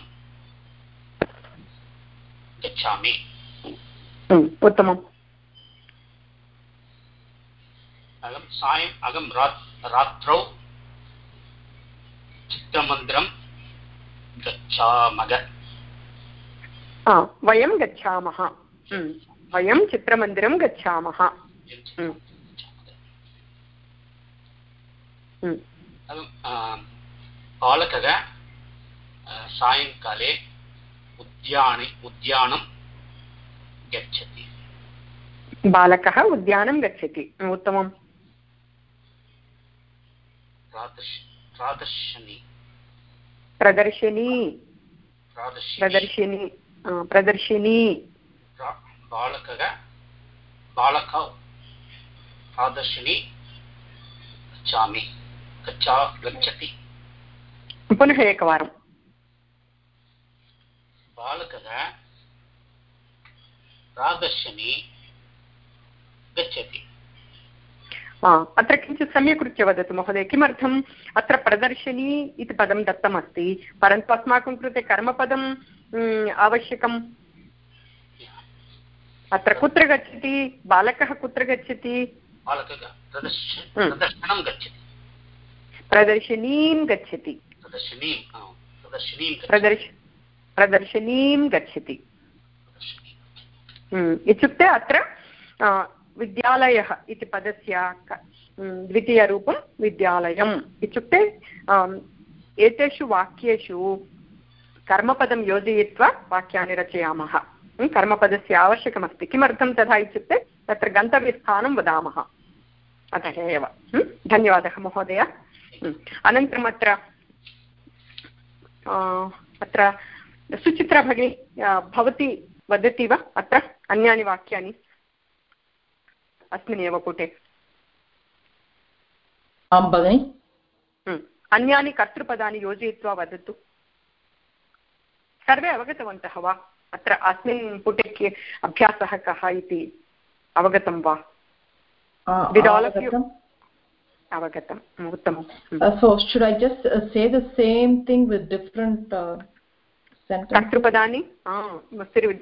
गच्छामि। उत्तमम्। अहं सायम् अहं रात्रौ चित्तमन्दिरं गच्छामः वयं गच्छामः वयं चित्रमन्दिरं गच्छामः बालकः सायङ्काले उद्याने उद्यानं गच्छति बालकः उद्यानं गच्छति उत्तमम् प्रदर्शनी। प्रदर्शिनी। प्रदर्शिनी। प्रदर्शिनी। बालकः। बालक। प्रदर्शिनी। गच्छामि। गच्छा गच्छति। पुनः एकवारं बालकः। प्रदर्शिनी। गच्छति। अत्र किञ्चित् सम्यक् रीत्या वदतु महोदय किमर्थम् अत्र प्रदर्शनी इति पदं दत्तमस्ति? परन्तु अस्माकं कृते कर्मपदम् आवश्यकम्। अत्र कुत्र गच्छति? बालकः कुत्र गच्छति? प्रदर्शनीं गच्छति। प्रदर्शनीं गच्छति। इत्युक्ते अत्र विद्यालयः इति पदस्य द्वितीयरूपं विद्यालयम् इत्युक्ते एतेषु वाक्येषु कर्मपदं योजयित्वा वाक्यानि रचयामः। कर्मपदस्य आवश्यकमस्ति। किमर्थं तथा इत्युक्ते, तत्र गन्तव्यस्थानं वदामः। अतः एव। धन्यवादः महोदय। अनन्तरम् अत्र अत्र सुचित्रा भगिनी भवती वदति वा? अत्र अन्यानि वाक्यानि? अस्मिन् एव पुटे आं भगिनि। अन्यानि कर्तृपदानि योजयित्वा वदतु। सर्वे अवगतवन्तः वा? अत्र अस्मिन् पुटे के अभ्यासः कः इति अवगतं वा? अवगतम्। उत्तमं say the same thing with uh, कर्तृपदानि?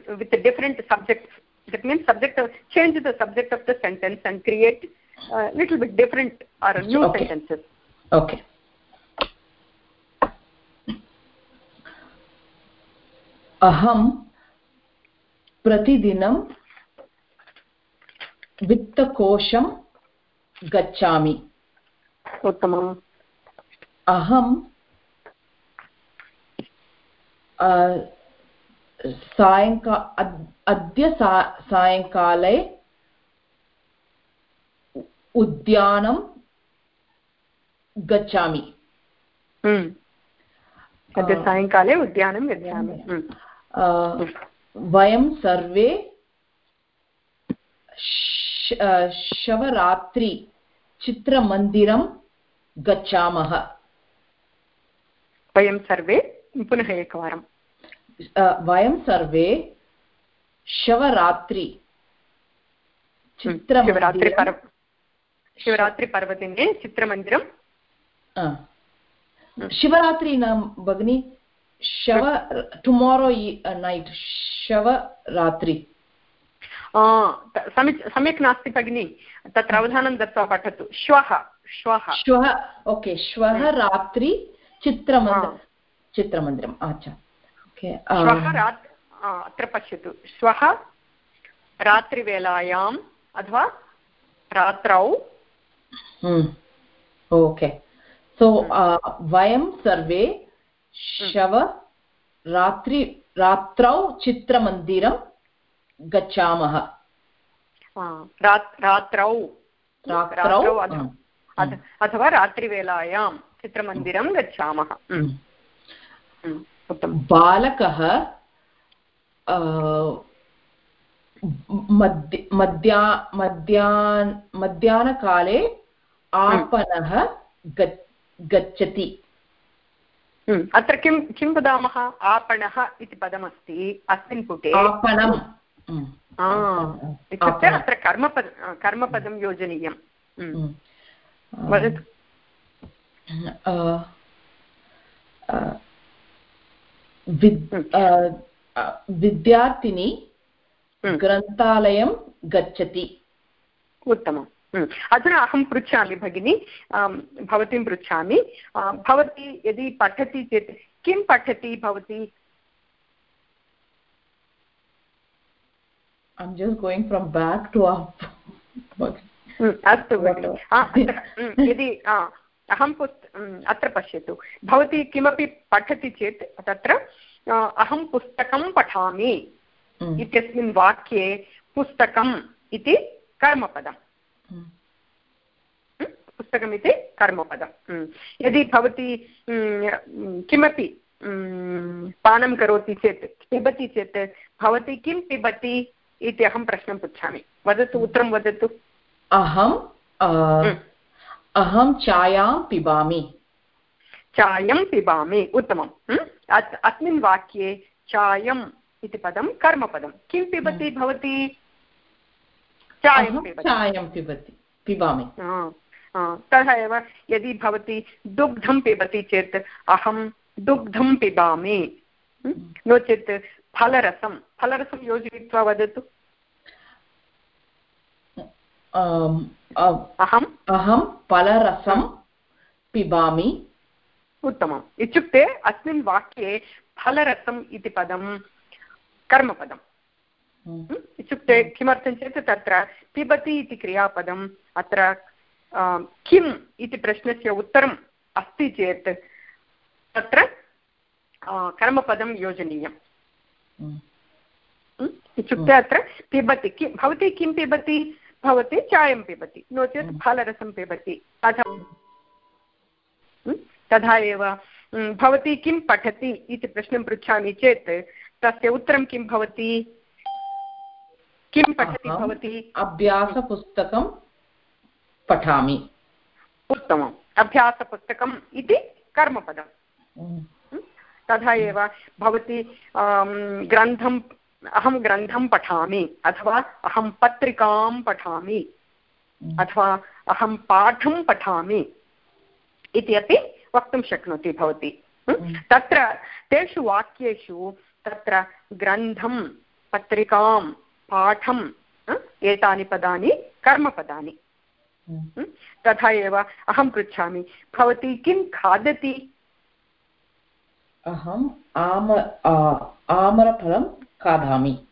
with different subjects. that means subject of, change the subject of the sentence and create a little bit different or new okay. sentences okay अहं प्रतिदिनं वित्तकोशं गच्छामि उत्तमम् अहं सायङ्का अद्य सा सायङ्काले उद्यानं गच्छामि। हम्म। अद्य सायङ्काले उद्यानं गच्छामि। हम्म। वयं सर्वे शवरात्रि चित्रमन्दिरं गच्छामः। वयं सर्वे पुनः एकवारं वयं सर्वे शवरात्रि शिवरात्रिपर्व शिवरात्रिपर्वदिने चित्रमन्दिरं। शिवरात्रि न भगिनि शव टुमारो नैट् शवरात्रि। सम्यक् नास्ति भगिनि तत्र अवधानं दत्त्वा पठतु। श्वः श्वः। श्वः ओके श्वः रात्रि चित्रमन्दिरं। चित्रमन्दिरम् अच्छा श्वः अत्र पश्यतु। श्वः रात्रिवेलायाम् अथवा रात्रौ। ओके सो वयं सर्वे शव रात्रि रात्रौ चित्रमन्दिरं गच्छामः। रात्रौ। रात्रौ? अथवा रात्रिवेलायां चित्रमन्दिरं गच्छामः। बालकः मध्य मध्या मध्यान् मध्याह्नकाले आपणः गच्छति। हम्म, अत्र किं किं वदामः? आपणः इति पदमस्ति अस्मिन् पुटे। आपणम्। इत्युक्ते अत्र कर्मपद कर्मपदं योजनीयं हम्म। वदतु। विद्यार्थिनी ग्रन्थालयं गच्छति। उत्तमम्. अधुना अहं पृच्छामि भगिनि भवतीं पृच्छामि। भवती यदि पठति चेत् किं पठति भवती? I'm just going from back to up. अस्तु भगिनि. यदि अहं पुस्त अत्र पश्यतु। भवती किमपि पठति चेत् तत्र अहं पुस्तकं पठामि इत्यस्मिन् वाक्ये पुस्तकम् इति कर्मपदम्। पुस्तकमिति कर्मपदं यदि भवती किमपि पानं करोति चेत् पिबति चेत् भवती किं पिबति इति अहं प्रश्नं पृच्छामि। वदतु उत्तरं वदतु। अहं अहं चायां पिबामि। चायं पिबामि उत्तमम्। अस्मिन् वाक्ये चायम् इति पदं कर्मपदं। किं पिबति भवती? चायं पिबति। पिबामि। तथा एव यदि भवती दुग्धं पिबति चेत् अहं दुग्धं पिबामि। नो चेत् फलरसं। फलरसं योजयित्वा वदतु। अहम् अहं। फलरसं पिबामि। उत्तमम्। इत्युक्ते अस्मिन् वाक्ये फलरसम् इति पदं कर्मपदम्। हम्म। इत्युक्ते किमर्थं चेत् तत्र पिबति इति क्रियापदम् अत्र किम् इति प्रश्नस्य उत्तरम् अस्ति चेत् तत्र कर्मपदं योजनीयम्। हम्म। हम्म। इत्युक्ते अत्र पिबति किं भवती किं पिबति? भवती चायं पिबति। नो चेत् फलरसं पिबति। अथवा तथा एव भवती किं पठति इति प्रश्नं पृच्छामि चेत् तस्य उत्तरं किं भवति? किं पठति भवती? अभ्यासपुस्तकं पठामि। उत्तमम्। अभ्यासपुस्तकम् इति कर्मपदम्। तथा एव भवती ग्रन्थं अहं ग्रन्थं पठामि अथवा अहं पत्रिकां पठामि अथवा अहं पाठं पठामि इति अपि वक्तुं शक्नोति भवती। तत्र तेषु वाक्येषु तत्र ग्रन्थं पत्रिकां पाठम् एतानि पदानि कर्मपदानि। तथा एव अहं पृच्छामि भवती किं खादति? अहम् आम आम्रफलं खादामि।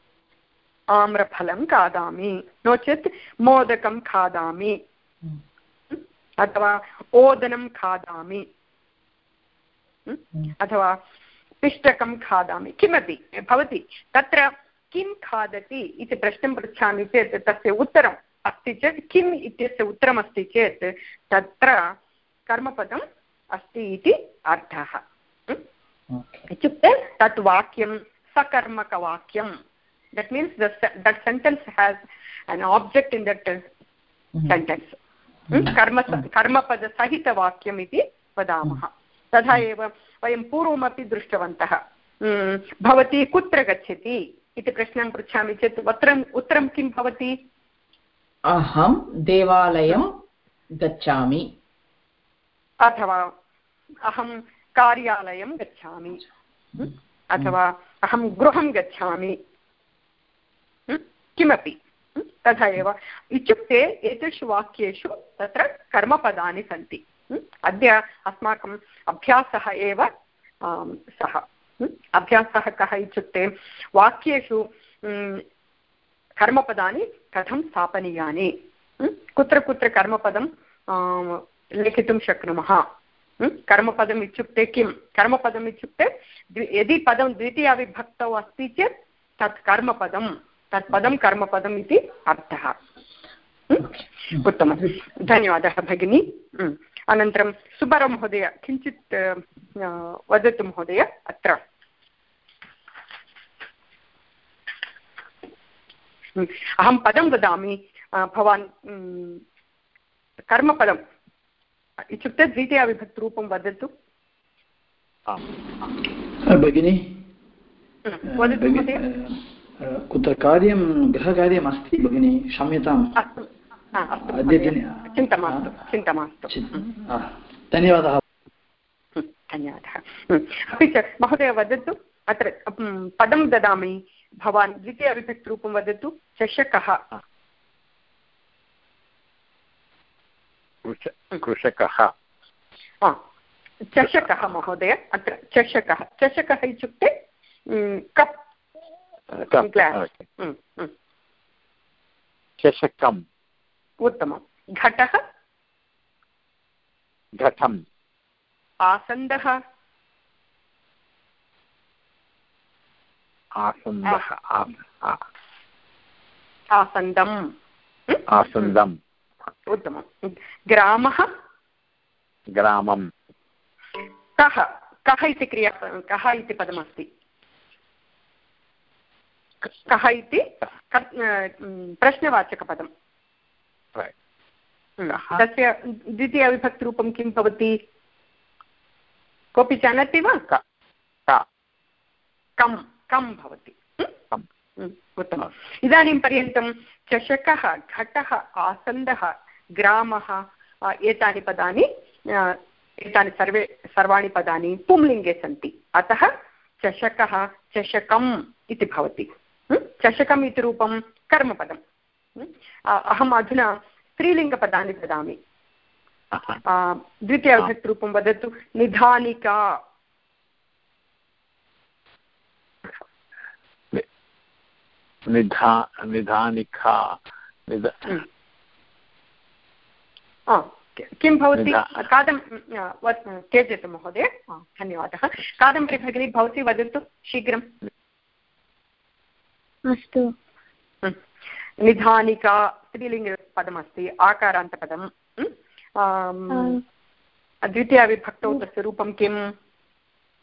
आम्रफलं खादामि। नो चेत् मोदकं खादामि। अथवा ओदनं खादामि। अथवा पिष्टकं खादामि। किमपि भवति। तत्र किं खादति इति प्रश्नं पृच्छामि चेत् तस्य उत्तरम् अस्ति चेत् किम् इत्यस्य उत्तरमस्ति चेत् तत्र कर्मपदम् अस्ति इति अर्थः। इत्युक्ते तत् वाक्यं सकर्मकवाक्यं that means that sentence has an object in that sentence कर्म कर्मपदसहितवाक्यम् इति वदामः तथा एव वयं पूर्वमपि दृष्टवन्तः भवती कुत्र गच्छति इति प्रश्नं पृच्छामि चेत् उत्तरम् उत्तरं किं भवति अहं देवालयं गच्छामि अथवा अहं कार्यालयं गच्छामि अथवा अहं गृहं गच्छामि। किमपि। तथा एव। इत्युक्ते एतेषु वाक्येषु तत्र कर्मपदानि सन्ति। अद्य अस्माकम् अभ्यासः एव सः। अभ्यासः कः इत्युक्ते वाक्येषु कर्मपदानि कथं स्थापनीयानि? कुत्र कुत्र कर्मपदं लेखितुं शक्नुमः? कर्मपदम् इत्युक्ते किं कर्मपदम् इत्युक्ते यदि पदं द्वितीयाविभक्तौ अस्ति चेत् तत् कर्मपदं तत् पदं कर्मपदम् इति अर्थः उत्तमं धन्यवादः भगिनी अनन्तरं सुब्बराव महोदय किञ्चित् वदतु महोदय अत्र अहं पदं वदामि भवान् कर्मपदं इत्युक्ते द्वितीयाविभक्तिरूपं वदतु। भगिनि? कुत्र कार्यं गृहकार्यम् अस्ति। भगिनि क्षम्यताम् अद्यदिने चिन्ता मास्तु चिन्ता मास्तु धन्यवादः। धन्यवादः। अपि च महोदय वदतु अत्र पदं ददामि। भवान् द्वितीयविभक्तिरूपं वदतु। चषकः। कृषकः चषकः महोदय अत्र चषकः। चषकः इत्युक्ते कप्। ग्लास्। चषकम्। उत्तमं घटः? घटम्। आसन्दः? आसन्दः। आसन्दम्। आसन्दम्। उत्तमं ग्रामः? ग्रामं। कः? कः इति क्रिया कः इति पदमस्ति? कः इति? प्रश्नवाचकपदं तस्य द्वितीयविभक्तिरूपं किं भवति? कोऽपि जानाति वा? कं कं। भवति। उत्तमम्। इदानीं पर्यन्तं चषकः घटः आसन्दः ग्रामः एतानि पदानि एतानि सर्वे सर्वाणि पदानि पुंलिङ्गे सन्ति। अतः चषकः चषकम् इति भवति। चषकम् इति रूपं कर्मपदम्। अहम् अधुना स्त्रीलिङ्गपदानि ददामि। द्वितीयविभक्तिरूपं वदतु। निधानिका। निधा निधानिका निध किं भवति? कादम् त्यजतु महोदय। धन्यवादः। कादम्बरी भगिनी भवती वदतु शीघ्रम् अस्तु। निधानिका स्त्रीलिङ्गपदमस्ति आकारान्तपदं द्वितीयविभक्तौ तस्य रूपं किम्?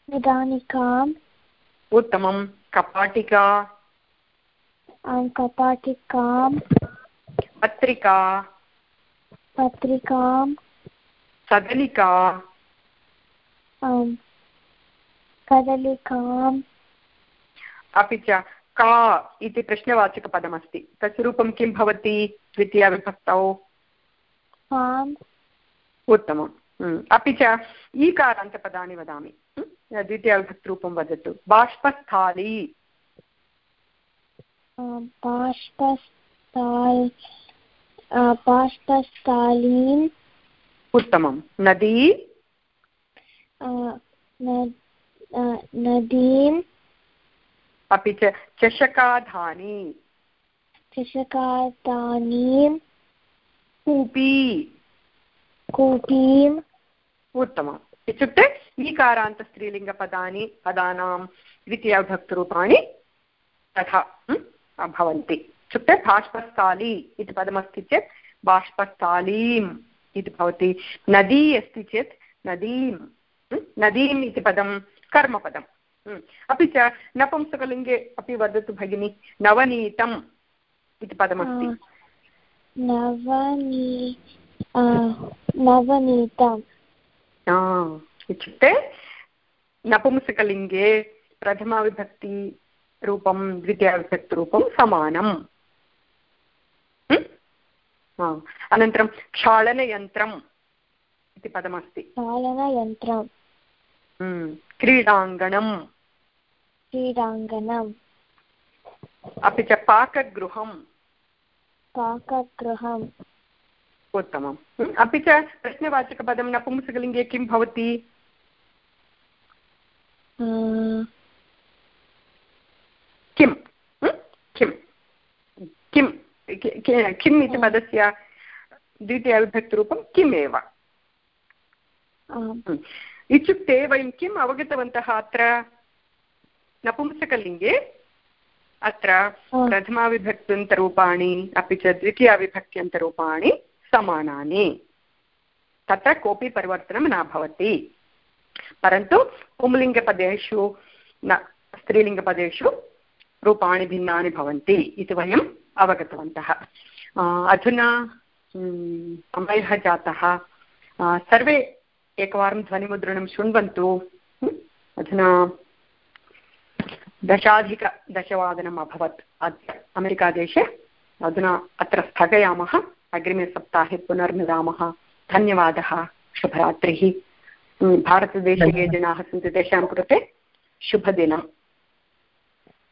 निधानिकाम्। उत्तमं कपाटिका। कपाटिकां पत्रिका पत्रिकां सदलिका कदलिकाम् अपि च का इति प्रश्नवाचकपदमस्ति तस्य रूपं किं भवति द्वितीयाविभक्तौ उत्तमम् अपि च ईकारान्तपदानि वदामि द्वितीयविभक्तिरूपं वदतु बाष्पस्थाली बाष्पस्थाल् बाष्पस्थालीम् उत्तमं नदी? नदीम्। अपि च चषकाधानि। चषकादानीं कूपी। कूपीम्। उत्तमम्। इत्युक्ते ईकारान्तस्त्रीलिङ्गपदानि पदानां द्वितीयविभक्तिरूपाणि तथा भवन्ति। इत्युक्ते बाष्पस्थाली इति पदमस्ति चेत् बाष्पस्थालीम् इति भवति। नदी अस्ति चेत् नदीं नदीम् इति पदं कर्मपदम्। अपि च नपुंसकलिङ्गे अपि वदतु भगिनि नवनीतम् इति पदमस्ति नवनी नवनीतम्। इत्युक्ते नपुंसकलिङ्गे प्रथमाविभक्तिरूपं द्वितीयाविभक्तिरूपं समानम् अनन्तरं क्षालनयन्त्रम् इति पदमस्ति। क्षालनयन्त्रम्। क्रीडाङ्गणम्। क्रीडाङ्गणम्। अपि च पाकगृहं पाकगृहम्। उत्तमम्। अपि च प्रश्नवाचकपदं नपुंसकलिङ्गे किं भवति? किं किं किं किम् इति पदस्य द्वितीयविभक्तिरूपं किम् एव इत्युक्ते वयं किम् अवगतवन्तः अत्र? नपुंसकलिङ्गे? अत्र प्रथमाविभक्त्यन्तरूपाणि अपि च द्वितीयाविभक्त्यन्तरूपाणि समानानि। तत्र कोऽपि परिवर्तनं न भवति। परन्तु पुंलिङ्गपदेषु न स्त्रीलिङ्गपदेषु रूपाणि भिन्नानि भवन्ति इति वयम् अवगतवन्तः। अधुना समयः जातः। सर्वे एकवारं ध्वनिमुद्रणं शृण्वन्तु। अधुना दशाधिकदशवादनम् अभवत्। अद्य अमेरिकादेशे अधुना अत्र स्थगयामः। अग्रिमे सप्ताहे पुनर्मिलामः। धन्यवादः। शुभरात्रिः। भारतदेशे ये जनाः सन्ति तेषां कृते शुभदिनं